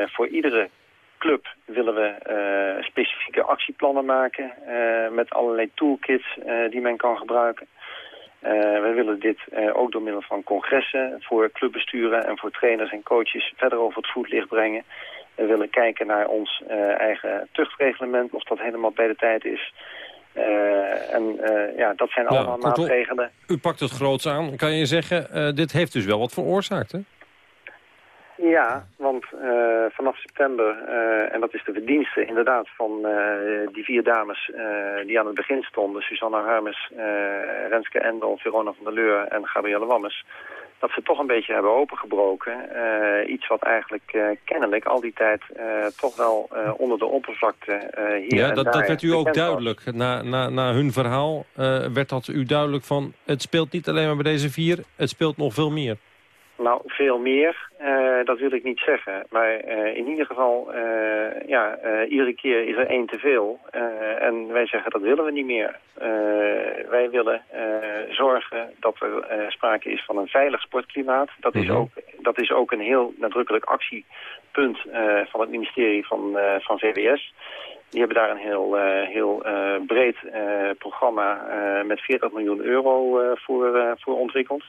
voor iedere club willen we eh, specifieke actieplannen maken eh, met allerlei toolkits eh, die men kan gebruiken. We willen dit ook door middel van congressen voor clubbesturen en voor trainers en coaches verder over het voetlicht brengen. We willen kijken naar ons eigen tuchtreglement, of dat helemaal bij de tijd is. En ja, dat zijn allemaal maatregelen. U pakt het groots aan. Kan je zeggen, dit heeft dus wel wat veroorzaakt, hè? Ja, want eh, vanaf september, eh, en dat is de verdienste inderdaad van eh, die vier dames die aan het begin stonden, Susanna Harmes, Renske Endel, Verona van der Leur en Gabrielle Wammes, dat ze toch een beetje hebben opengebroken. Iets wat eigenlijk kennelijk al die tijd toch wel onder de oppervlakte hier Ja, en dat, daar dat werd u ook was. duidelijk. Na, na, na hun verhaal werd dat u duidelijk van... het speelt niet alleen maar bij deze vier, het speelt nog veel meer. Nou, veel meer, eh, dat wil ik niet zeggen. Maar eh, in ieder geval, eh, ja, iedere keer is er één te veel. En wij zeggen dat willen we niet meer. Wij willen zorgen dat er sprake is van een veilig sportklimaat. Dat, is, Mhm. ook, dat is ook een heel nadrukkelijk actiepunt van het ministerie van, van VWS. Die hebben daar een heel, heel breed programma met 40 miljoen euro voor, voor ontwikkeld.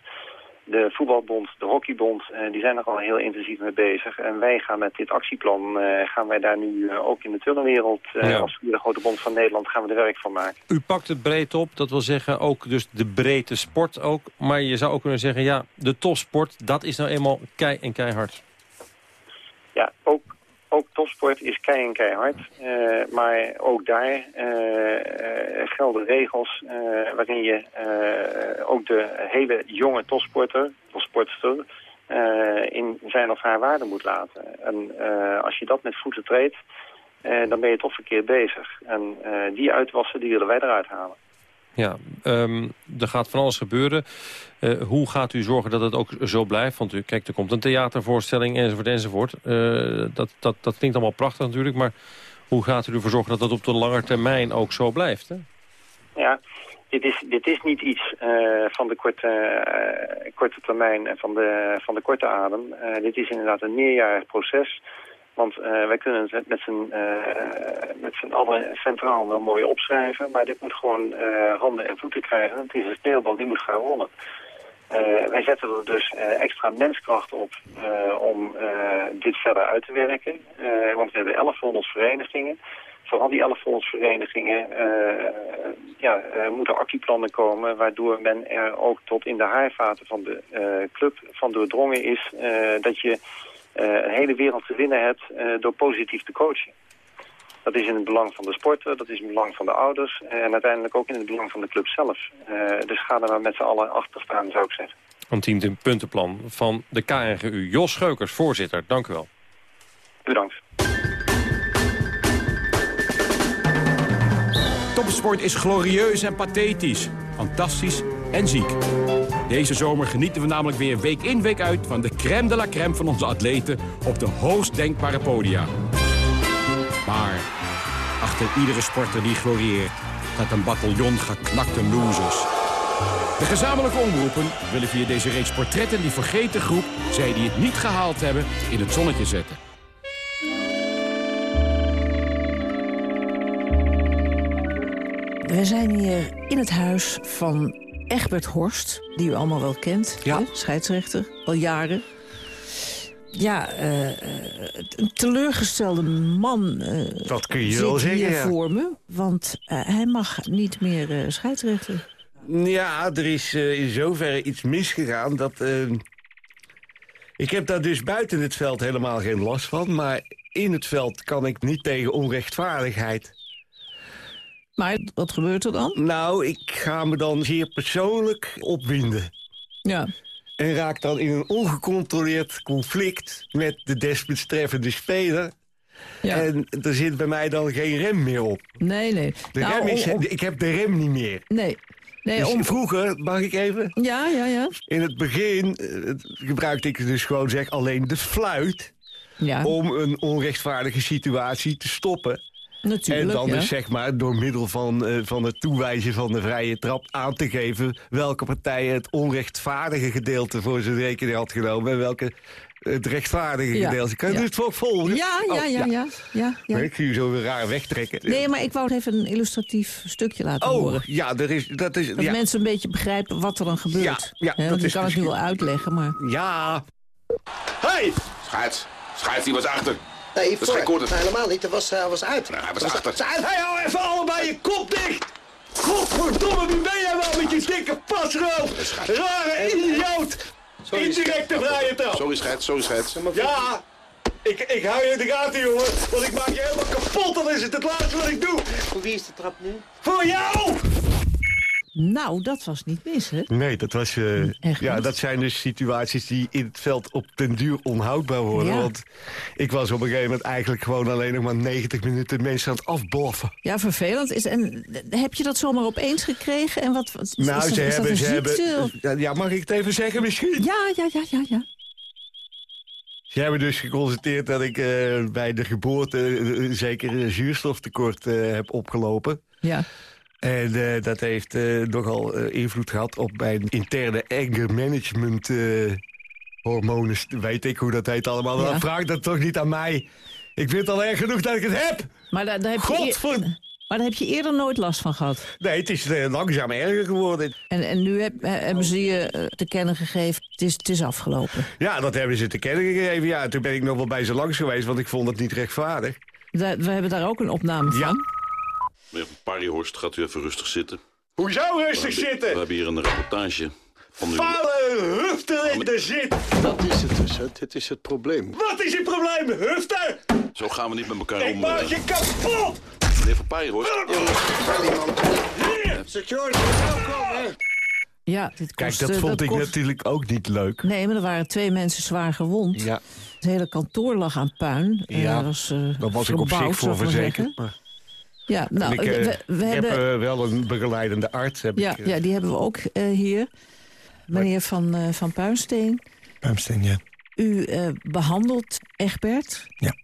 De voetbalbond, de hockeybond, eh, die zijn er al heel intensief mee bezig. En wij gaan met dit actieplan, eh, gaan wij daar nu eh, ook in de turnwereld, Ja. als de grote bond van Nederland, gaan we er werk van maken. U pakt het breed op, dat wil zeggen ook dus de breedte sport ook. Maar je zou ook kunnen zeggen, ja, de topsport, dat is nou eenmaal kei en keihard. Ja, ook, ook topsport is kei en keihard. Eh, maar ook daar eh, eh, gelden regels waarin je ook de hele jonge topsporter, of sportster, eh, in zijn of haar waarde moet laten. En als je dat met voeten treedt, dan ben je toch verkeerd bezig. En die uitwassen, die willen wij eruit halen. Ja, ehm, er gaat van alles gebeuren. Eh, hoe gaat u zorgen dat het ook zo blijft? Want u, kijk, er komt een theatervoorstelling enzovoort enzovoort. Eh, dat, dat, dat klinkt allemaal prachtig natuurlijk, maar hoe gaat u ervoor zorgen dat dat op de lange termijn ook zo blijft? Hè? Ja, dit is, dit is niet iets eh, van de korte, korte termijn en van de, van de korte adem. Dit is inderdaad een meerjarig proces. Want eh, wij kunnen het met z'n z'n allen centraal wel mooi opschrijven. Maar dit moet gewoon eh, handen en voeten krijgen. Het is een speelbal die moet gaan rollen. Wij zetten er dus extra menskracht op om dit verder uit te werken. Want we hebben 1100 verenigingen. Voor al die 1100 verenigingen ja, moeten actieplannen komen... waardoor men er ook tot in de haarvaten van de club van doordrongen is... dat je een hele wereld te winnen hebt eh, door positief te coachen. Dat is in het belang van de sporter, dat is in het belang van de ouders... en uiteindelijk ook in het belang van de club zelf. Eh, dus ga er maar met z'n allen achter staan, zou ik zeggen. Een teampuntenplan van de KNGU. Jos Scheukers, voorzitter, dank u wel. Bedankt. Topsport is glorieus en pathetisch, fantastisch en ziek. Deze zomer genieten we namelijk weer week in week uit... van de crème de la crème van onze atleten op de hoogst denkbare podia. Maar achter iedere sporter die glorieert... staat een bataljon geknakte losers. De gezamenlijke omroepen willen via deze reeks portretten... die vergeten groep, zij die het niet gehaald hebben, in het zonnetje zetten. We zijn hier in het huis van Egbert Horst, die u allemaal wel kent. Ja. Scheidsrechter, al jaren. Ja, eh, eh, een teleurgestelde man eh, Dat kun je wel zeggen, ja. voor me. Want hij mag niet meer scheidsrechter. Ja, er is in zoverre iets misgegaan dat... eh, ik heb daar dus buiten het veld helemaal geen last van... maar in het veld kan ik niet tegen onrechtvaardigheid. Maar wat gebeurt er dan? Nou, ik ga me dan zeer persoonlijk opwinden. Ja. En raak dan in een ongecontroleerd conflict met de desbetreffende speler... En er zit bij mij dan geen rem meer op. Nee, nee. De Nou, rem is, om- om- Ik heb de rem niet meer. Nee. nee Dus om... Vroeger, mag ik even? Ja, ja, ja. In het begin eh, gebruikte ik dus gewoon zeg alleen de fluit... Ja. om een onrechtvaardige situatie te stoppen. Natuurlijk, en dan ja. dus zeg maar door middel van, eh, van het toewijzen van de vrije trap aan te geven... welke partij het onrechtvaardige gedeelte voor zijn rekening had genomen... en welke het rechtvaardige Ja, gedeelte. Kan je ja. het wel volgen? Ja, ja, Oh, ja, ja. ja, ja. Ik zie je zo weer raar wegtrekken. Nee, maar ik wou even een illustratief stukje laten Oh, horen. ja, er is, dat is... Dat ja. mensen een beetje begrijpen wat er dan gebeurt. Ja, ja, dat kan het nu misschien- wel uitleggen, maar... Ja. Hey! Scheids. Scheids, die was achter. Nee, Dat is voor. geen korte. Nee, helemaal niet. Dat was, hij was uit. hij was achter. Hey, hou even allebei je kop dicht! Godverdomme, wie ben jij wel met je dikke pasrood? Rare idioot! Indirecte vrije trap! Sorry, scheids. Sorry, scheids. Ja! Ik, ik hou je in de gaten, jongen, want ik maak je helemaal kapot. Dan is het het laatste wat ik doe. Voor wie is de trap nu? Voor jou! Nou, dat was niet mis, hè? Nee, dat, was, eh, ja, dat zijn dus situaties die in het veld op den duur onhoudbaar worden. Ja. Want ik was op een gegeven moment eigenlijk gewoon alleen nog maar 90 minuten mensen aan het afbloffen. Ja, vervelend. Is, en heb je dat zomaar opeens gekregen? En wat, Nou, ze is hebben, ze ziekte? hebben... Ja, mag ik het even zeggen misschien? Ja, ja, ja, ja, ja. Ze hebben dus geconstateerd dat ik eh, bij de geboorte eh, zeker een zuurstoftekort eh, heb opgelopen. Ja. En eh, dat heeft eh, nogal eh, invloed gehad op mijn interne anger management hormonen. Weet ik hoe dat heet allemaal. Ja. Dan vraag dat toch niet aan mij. Ik vind al erg genoeg dat ik het heb. Maar daar, daar heb je maar daar heb je eerder nooit last van gehad. Nee, het is langzaam erger geworden. En, en nu heb, hebben ze je te kennen gegeven, het is, het is afgelopen. Ja, dat hebben ze te kennen gegeven. Ja, toen ben ik nog wel bij ze langs geweest, want ik vond het niet rechtvaardig. We hebben daar ook een opname van. Parryhorst, gaat u even rustig zitten. Hoezo rustig We zitten? hebben hier een rapportage van uw... Vuile hufter in de zit! Dat is het dus. hè. Dit is het probleem. Wat is je probleem, hufter? Zo gaan we niet met elkaar Ik om. maak eh, je kapot! Meneer Van Parryhorst. Security, welkom, hè. Ja, dit Kijk, kost, dat eh, vond ik kost- natuurlijk ook niet leuk. Nee, maar er waren twee mensen zwaar gewond. Ja. Het hele kantoor lag aan puin. Ja, was, eh, Daar was ik op zich voor ik verzekerd. maar- Ja, nou, ik eh, we, we ik hebben... heb eh, wel een begeleidende arts. Heb ja, ik, eh, ja, die hebben we ook eh, hier. Meneer Van, eh, van Puinsteen. Puimsteen, ja. U eh, behandelt Egbert. Ja.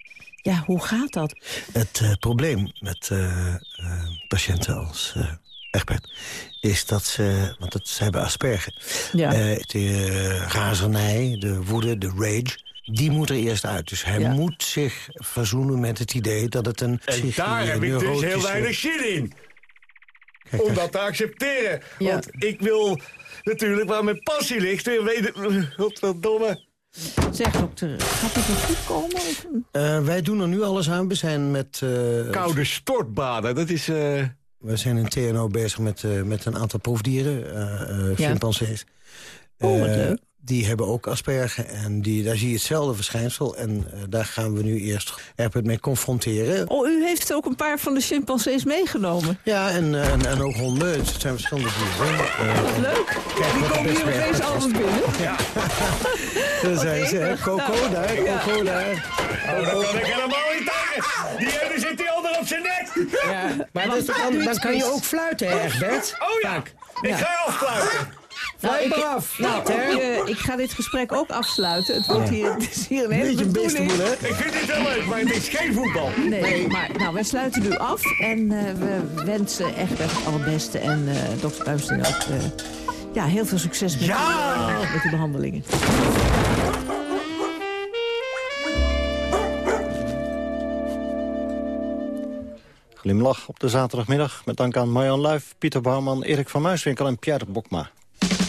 Ja, hoe gaat dat? Het eh, probleem met eh, eh, patiënten als eh, Egbert is dat ze, want het, ze hebben asperger. Ja. Eh, de eh, razernij, de woede, de rage, die moet er eerst uit. Dus hij Ja. moet zich verzoenen met het idee dat het een En daar heb ik dus heel weinig zin in. Kijk, om dat te accepteren. Ja. Want ik wil natuurlijk waar mijn passie ligt. weer weten- Godverdomme. Zeg dokter, gaat het nog goed komen? Eh, wij doen er nu alles aan. We zijn met... eh, Koude stortbaden, dat is... eh, We zijn in TNO bezig met, eh, met een aantal proefdieren, eh, eh, Ja. chimpansees. Oh, wat leuk. Die hebben ook asperger. En die, daar zie je hetzelfde verschijnsel. En eh, daar gaan we nu eerst Herbert mee confronteren. Oh, u heeft ook een paar van de chimpansees meegenomen. Ja, en, eh, en, en ook honden. Het zijn verschillende dieren. Uh, Leuk. die komen hier opeens allemaal binnen. Ja. Daar zijn ze. hè. Coco Nou, daar, ja. Coco daar. Oh, dat kan ik helemaal niet tegen. Die ene zit die ander op zijn nek. Ja, maar dus dan, dan kan je ook fluiten, hè, Egbert. Oh ja, ik ga afsluiten. Nou, ik, af. nou, ik, eh, ik ga dit gesprek ook afsluiten. Het, wordt hier, het is hier een hele Beetje een bedoeling. hè? Ik vind dit wel leuk, maar het is geen voetbal. Nee, maar nou, wij sluiten nu af. En eh, we wensen Egbert het allerbeste. En eh dokter Puimsteen ook eh, ja, heel veel succes met, Ja! met behandelingen. Glimlach op de zaterdagmiddag met dank aan Marjan Luif, Pieter Bouwman, Erik van Muiswinkel en Pierre Bokma.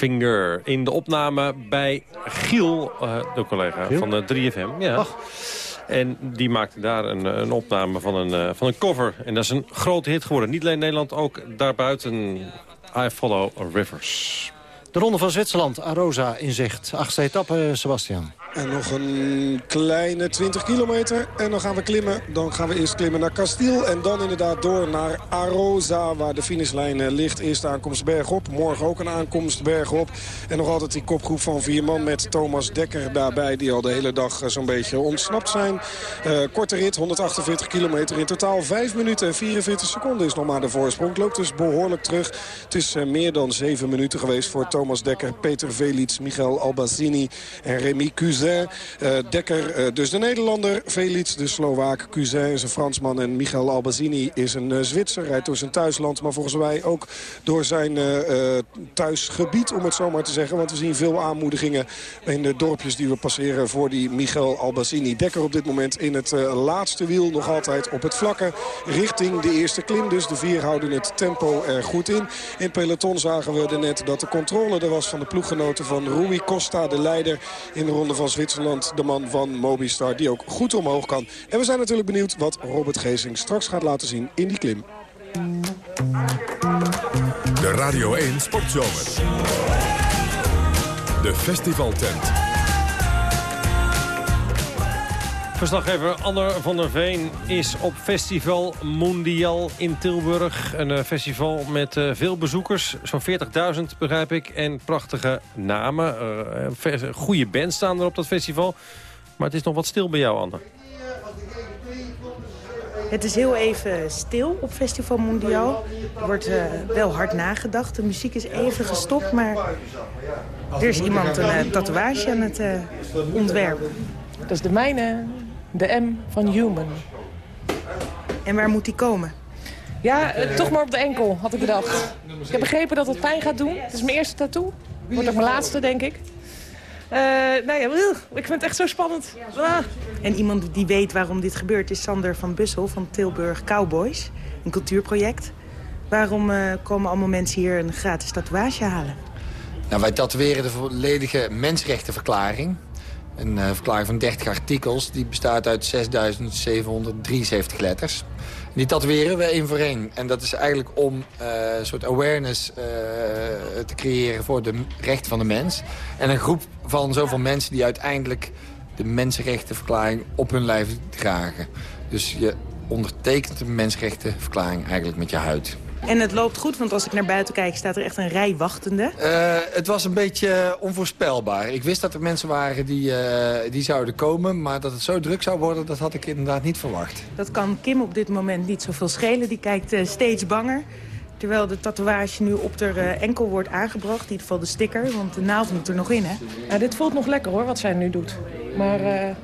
Finger in de opname bij Giel, eh, de collega Giel? van de 3FM. Ja. En die maakte daar een, eh, een opname van een, eh, van een cover. En dat is een grote hit geworden. Niet alleen in Nederland, ook daarbuiten. I Follow Rivers. De Ronde van Zwitserland, Arosa in zicht. Achtste etappe, Sebastian. En nog een kleine 20 kilometer. En dan gaan we klimmen. Dan gaan we eerst klimmen naar Castiel. En dan inderdaad door naar Arosa, waar de finishlijn eh, ligt. Eerste aankomst bergop. Morgen ook een aankomst bergop. En nog altijd die kopgroep van vier man met Thomas Dekker daarbij. Die al de hele dag eh, zo'n beetje ontsnapt zijn. Eh, korte rit, 148 kilometer in totaal. 5 minuten en 44 seconden is nog maar de voorsprong. Het loopt dus behoorlijk terug. Het is meer dan 7 minuten geweest voor Thomas Dekker, Peter Velits, Michael Albazini en Remy Cuzin. Eh, Dekker, eh, dus de Nederlander, Velits, de Slovaak, Cuzin is een Fransman en Michael Albazini is een eh, Zwitser. Rijdt door zijn thuisland, maar volgens mij ook door zijn thuisgebied, om het zo maar te zeggen. Want we zien veel aanmoedigingen in de dorpjes die we passeren voor die Michael Albazini. Dekker op dit moment in het laatste wiel, nog altijd op het vlakke, richting de eerste klim. Dus de vier houden het tempo er goed in. In peloton zagen we er net dat de controle er was van de ploeggenoten van Rui Costa, de leider in de ronde van Zwitserland. De man van Mobistar, die ook goed omhoog kan. En we zijn natuurlijk benieuwd wat Robert Geesing straks gaat laten zien in die klim. De Radio 1 Sportzomer. De festivaltent. Verslaggever Anne van der Veen is op Festival Mondial in Tilburg. Een eh, festival met eh, veel bezoekers, zo'n 40.000 begrijp ik. En prachtige namen. Eh, goede band staan er op dat festival. Maar het is nog wat stil bij jou, Anne. Het is heel even stil op Festival Mondial. Er wordt wel hard nagedacht. De muziek is even gestopt, maar er is iemand een tatoeage aan het ontwerpen. Dat is de mijne, de M van Human. En waar moet die komen? Ja, eh, toch maar op de enkel, had ik bedacht. Ik heb begrepen dat het pijn gaat doen. Het is mijn eerste tattoo. Wordt ook mijn laatste, denk ik. Eh, nou ja, ik vind het echt zo spannend. Ah. En iemand die weet waarom dit gebeurt is Sander van Bussel van Tilburg Cowboys. Een cultuurproject. Waarom eh, komen allemaal mensen hier een gratis tatoeage halen? Nou, wij tatoeëren de volledige mensenrechtenverklaring. Een eh, verklaring van 30 artikels. Die bestaat uit 6.773 letters. Die tatoeëren we één voor één. En dat is eigenlijk om eh, een soort awareness eh, te creëren voor de rechten van de mens. En een groep van zoveel mensen die uiteindelijk de mensenrechtenverklaring op hun lijf dragen. Dus je ondertekent de mensenrechtenverklaring eigenlijk met je huid. En het loopt goed, want als ik naar buiten kijk staat er echt een rij wachtende. Eh, het was een beetje onvoorspelbaar. Ik wist dat er mensen waren die, eh, die zouden komen... maar dat het zo druk zou worden, dat had ik inderdaad niet verwacht. Dat kan Kim op dit moment niet zoveel schelen. Die kijkt eh, steeds banger. Terwijl de tatoeage nu op haar eh, enkel wordt aangebracht. In ieder geval de sticker, want de naald moet er nog in, hè? Ja, dit voelt nog lekker hoor, wat zij nu doet. Maar, eh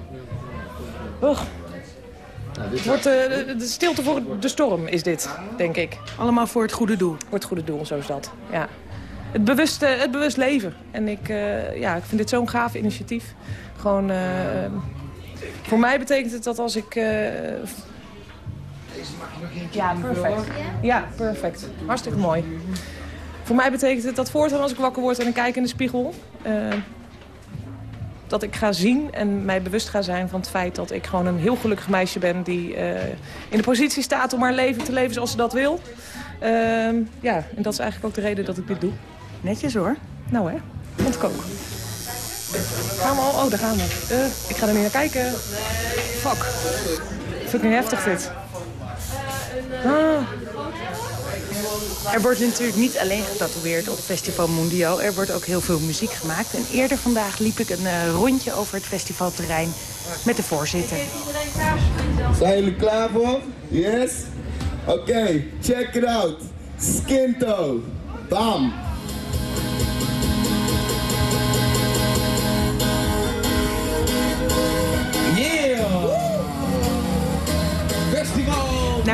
Het wordt eh, de- de stilte voor de storm is dit, denk ik. Allemaal voor het goede doel? Voor het goede doel, zo is dat, ja. Het bewust, eh, het bewust leven. En ik, eh, ja, ik vind dit zo'n gaaf initiatief. Gewoon, voor mij betekent het dat als ik... ja, perfect. Ja, perfect. Hartstikke mooi. Voor mij betekent het dat voortaan als ik wakker word en ik kijk in de spiegel... dat ik ga zien en mij bewust ga zijn van het feit dat ik gewoon een heel gelukkig meisje ben... die eh, in de positie staat om haar leven te leven zoals ze dat wil. Ehm, ja, en dat is eigenlijk ook de reden dat ik dit doe. Netjes hoor. Nou hè, vond ik ook. Gaan we al? Oh, daar gaan we. Eh, ik ga er niet naar kijken. Fuck. Fucking heftig dit. Ah. Er wordt natuurlijk niet alleen getatoeëerd op Festival Mondial. Er wordt ook heel veel muziek gemaakt. En eerder vandaag liep ik een eh, rondje over het festivalterrein met de voorzitter. Zijn jullie klaar voor? Yes? Oké, check it out. Skinto. Bam.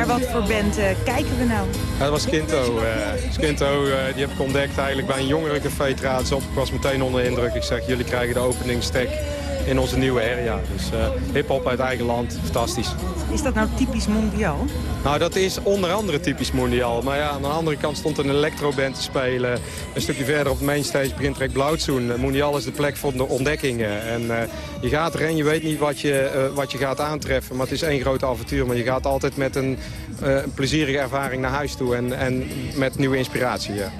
Wat voor band eh, kijken we nou? Dat was Skinto. eh Skinto eh, die heb ik ontdekt eigenlijk bij een jongerencafé. Ik was meteen onder de indruk. Ik zeg, jullie krijgen de openingstek in onze nieuwe area. Dus eh hip-hop uit eigen land, fantastisch. Is dat nou typisch mondiaal? Nou, dat is onder andere typisch mondiaal. Maar ja, aan de andere kant stond een electroband te spelen. Een stukje verder op de mainstage begint Trek Blauwtsoen. Mondiaal is de plek voor de ontdekkingen. En eh, je gaat erin, je weet niet wat je, eh, wat je gaat aantreffen. Maar het is één groot avontuur. Maar je gaat altijd met een, een plezierige ervaring naar huis toe. En, en met nieuwe inspiratie, ja.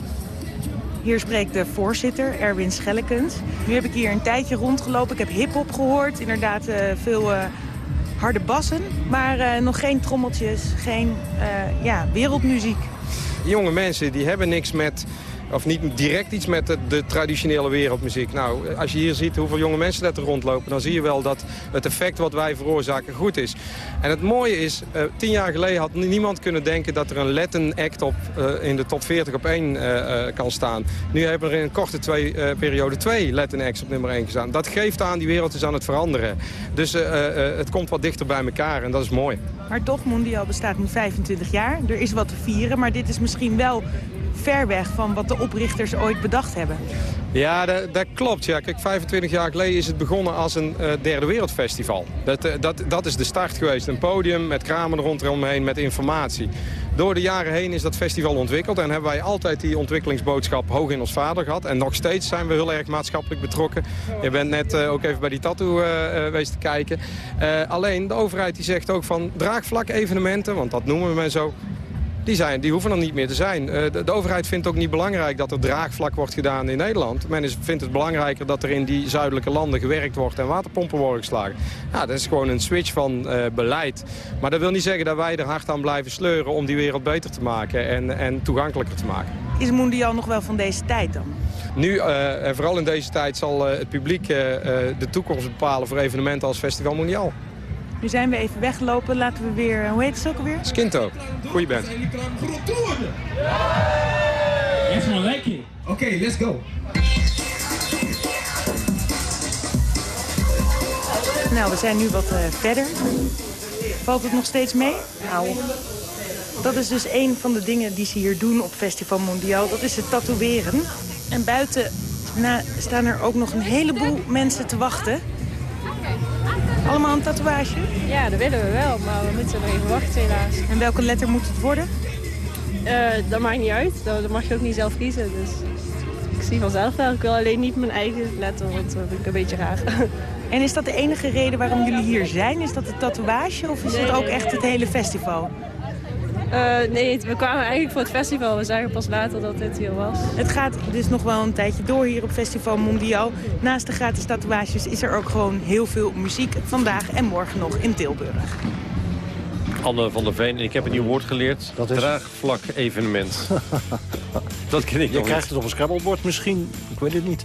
Hier spreekt de voorzitter, Erwin Schellekens. Nu heb ik hier een tijdje rondgelopen. Ik heb hip-hop gehoord, inderdaad eh, veel eh, harde bassen. Maar eh, nog geen trommeltjes, geen ja, wereldmuziek. Jonge mensen die hebben niks met of niet direct iets met de, traditionele wereldmuziek. Nou, als je hier ziet hoeveel jonge mensen dat er rondlopen... dan zie je wel dat het effect wat wij veroorzaken goed is. En het mooie is, uh, tien jaar geleden had niemand kunnen denken... dat er een Latin act op, uh, in de top 40 op één uh, kan staan. Nu hebben er in een korte twee, periode twee Latin acts op nummer 1 gestaan. Dat geeft aan, die wereld is aan het veranderen. Dus het komt wat dichter bij elkaar en dat is mooi. Maar toch, Mondial bestaat nu 25 jaar. Er is wat te vieren, maar dit is misschien wel ver weg van wat de oprichters ooit bedacht hebben. Ja, dat, dat, klopt. Ja. Kijk, 25 jaar geleden is het begonnen als een uh, derde wereldfestival. Dat, uh, dat, dat is de start geweest. Een podium met kramen er rondomheen met informatie. Door de jaren heen is dat festival ontwikkeld en hebben wij altijd die ontwikkelingsboodschap hoog in ons vader gehad. En nog steeds zijn we heel erg maatschappelijk betrokken. Je bent net uh, ook even bij die tattoo geweest te kijken. alleen de overheid die zegt ook van draagvlak evenementen, want dat noemen we men zo die, zijn, die hoeven er niet meer te zijn. Uh, de, de, overheid vindt ook niet belangrijk dat er draagvlak wordt gedaan in Nederland. Men is, vindt het belangrijker dat er in die zuidelijke landen gewerkt wordt en waterpompen worden geslagen. Ja, dat is gewoon een switch van uh, beleid. Maar dat wil niet zeggen dat wij er hard aan blijven sleuren om die wereld beter te maken en, en toegankelijker te maken. Is Mondial nog wel van deze tijd dan? Nu, uh, en vooral in deze tijd, zal het publiek de toekomst bepalen voor evenementen als Festival Mondial. Nu zijn we even weggelopen. Laten we weer, hoe heet het ook alweer? Skinto. Goeie band. Yes man, like it. Oké, okay, let's go. Nou, we zijn nu wat uh, verder. Valt het nog steeds mee? Nou, dat is dus een van de dingen die ze hier doen op Festival Mondial. Dat is het tatoeëren. En buiten na, staan er ook nog een heleboel mensen te wachten. Allemaal een tatoeage? Ja, dat willen we wel, maar we moeten nog even wachten helaas. En welke letter moet het worden? Uh, dat maakt niet uit, dat mag je ook niet zelf kiezen. Dus ik zie vanzelf wel. Ik wil alleen niet mijn eigen letter, want dat vind ik een beetje raar. En is dat de enige reden waarom jullie hier zijn? Is dat de tatoeage of is nee, het ook echt het hele festival? Uh, nee, we kwamen eigenlijk voor het festival. We zagen pas later dat dit hier was. Het gaat dus nog wel een tijdje door hier op Festival Mondial. Naast de gratis tatoeages is er ook gewoon heel veel muziek. Vandaag en morgen nog in Tilburg. Anne van der Veen, ik heb een nieuw woord geleerd. Dat is... Draagvlak evenement. dat ken ik Je krijgt het op een scrabblebord misschien. Ik weet het niet.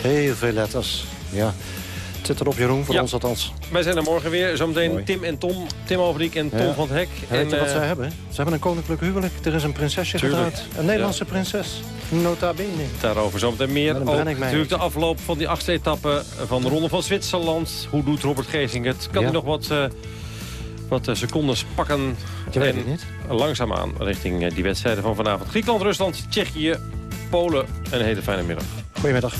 Heel veel letters. Ja. Zit erop, Jeroen, voor ja. ons althans. Wij zijn er morgen weer. Zometeen Mooi. Tim en Tom. Tim Overdiek en Tom ja. van het Hek. Weet je wat zij hebben? Ze hebben een koninklijk huwelijk. Er is een prinsesje getrouwd. Een Nederlandse ja. prinses. Nota bene. Daarover zometeen meer. Ook natuurlijk de afloop van die achtste etappe van de Ronde van Zwitserland. Hoe doet Robert Geesing het? Kan hij nog wat... Uh, wat secondes pakken. Je weet het niet. Langzaamaan richting die wedstrijden van vanavond. Griekenland, Rusland, Tsjechië, Polen. Een hele fijne middag. Goedemiddag.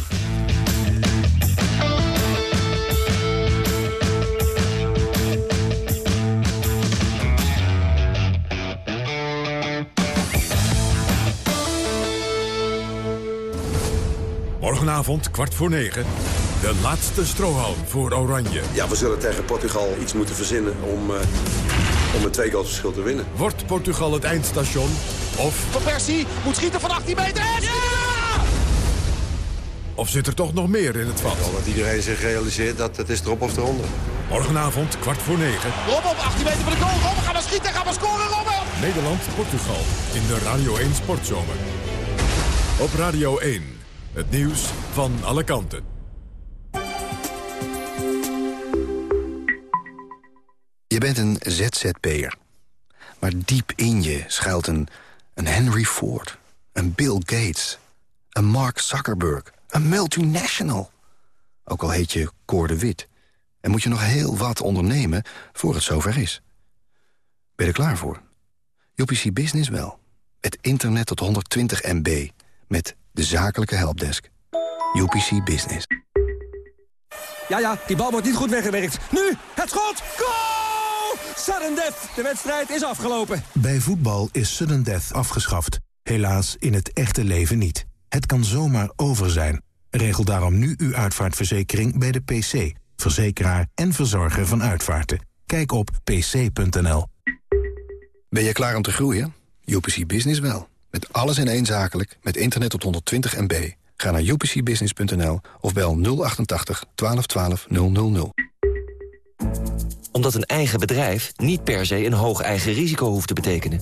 Morgenavond, kwart voor negen. De laatste strohalm voor Oranje. Ja, we zullen tegen Portugal iets moeten verzinnen om, uh, om een twee verschil te winnen. Wordt Portugal het eindstation? Of... Van Persie moet schieten van 18 meter. Ja! Of zit er toch nog meer in het vat? Ja, dat iedereen zich realiseert dat het is erop of eronder. Morgenavond, kwart voor negen. Rob op 18 meter van de goal. Robben, gaan we schieten, gaan we scoren, Robben! Nederland-Portugal in de Radio 1 Sportzomer. Op Radio 1. Het nieuws van alle kanten. Je bent een ZZP'er. Maar diep in je schuilt een, een Henry Ford, een Bill Gates, een Mark Zuckerberg, een multinational. Ook al heet je Cor de Wit. En moet je nog heel wat ondernemen voor het zover is. Ben je er klaar voor? UPC Business wel. Het internet tot 120 MB. Met de zakelijke helpdesk. UPC Business. Ja, ja, die bal wordt niet goed weggewerkt. Nu, het schot! Goal! Sudden death! De wedstrijd is afgelopen. Bij voetbal is sudden death afgeschaft. Helaas in het echte leven niet. Het kan zomaar over zijn. Regel daarom nu uw uitvaartverzekering bij de PC. Verzekeraar en verzorger van uitvaarten. Kijk op pc.nl. Ben je klaar om te groeien? UPC Business wel. Met alles in één zakelijk, met internet tot 120 MB. Ga naar upcbusiness.nl of bel 088 1212 000. Omdat een eigen bedrijf niet per se een hoog eigen risico hoeft te betekenen.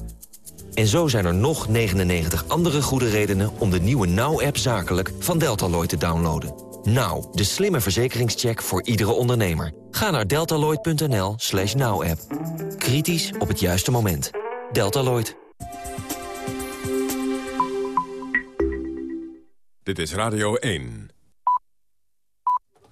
En zo zijn er nog 99 andere goede redenen om de nieuwe Now-app zakelijk van Deltaloid te downloaden. Now, de slimme verzekeringscheck voor iedere ondernemer. Ga naar deltaloid.nl slash now-app. Kritisch op het juiste moment. Deltaloid. Dit is Radio 1.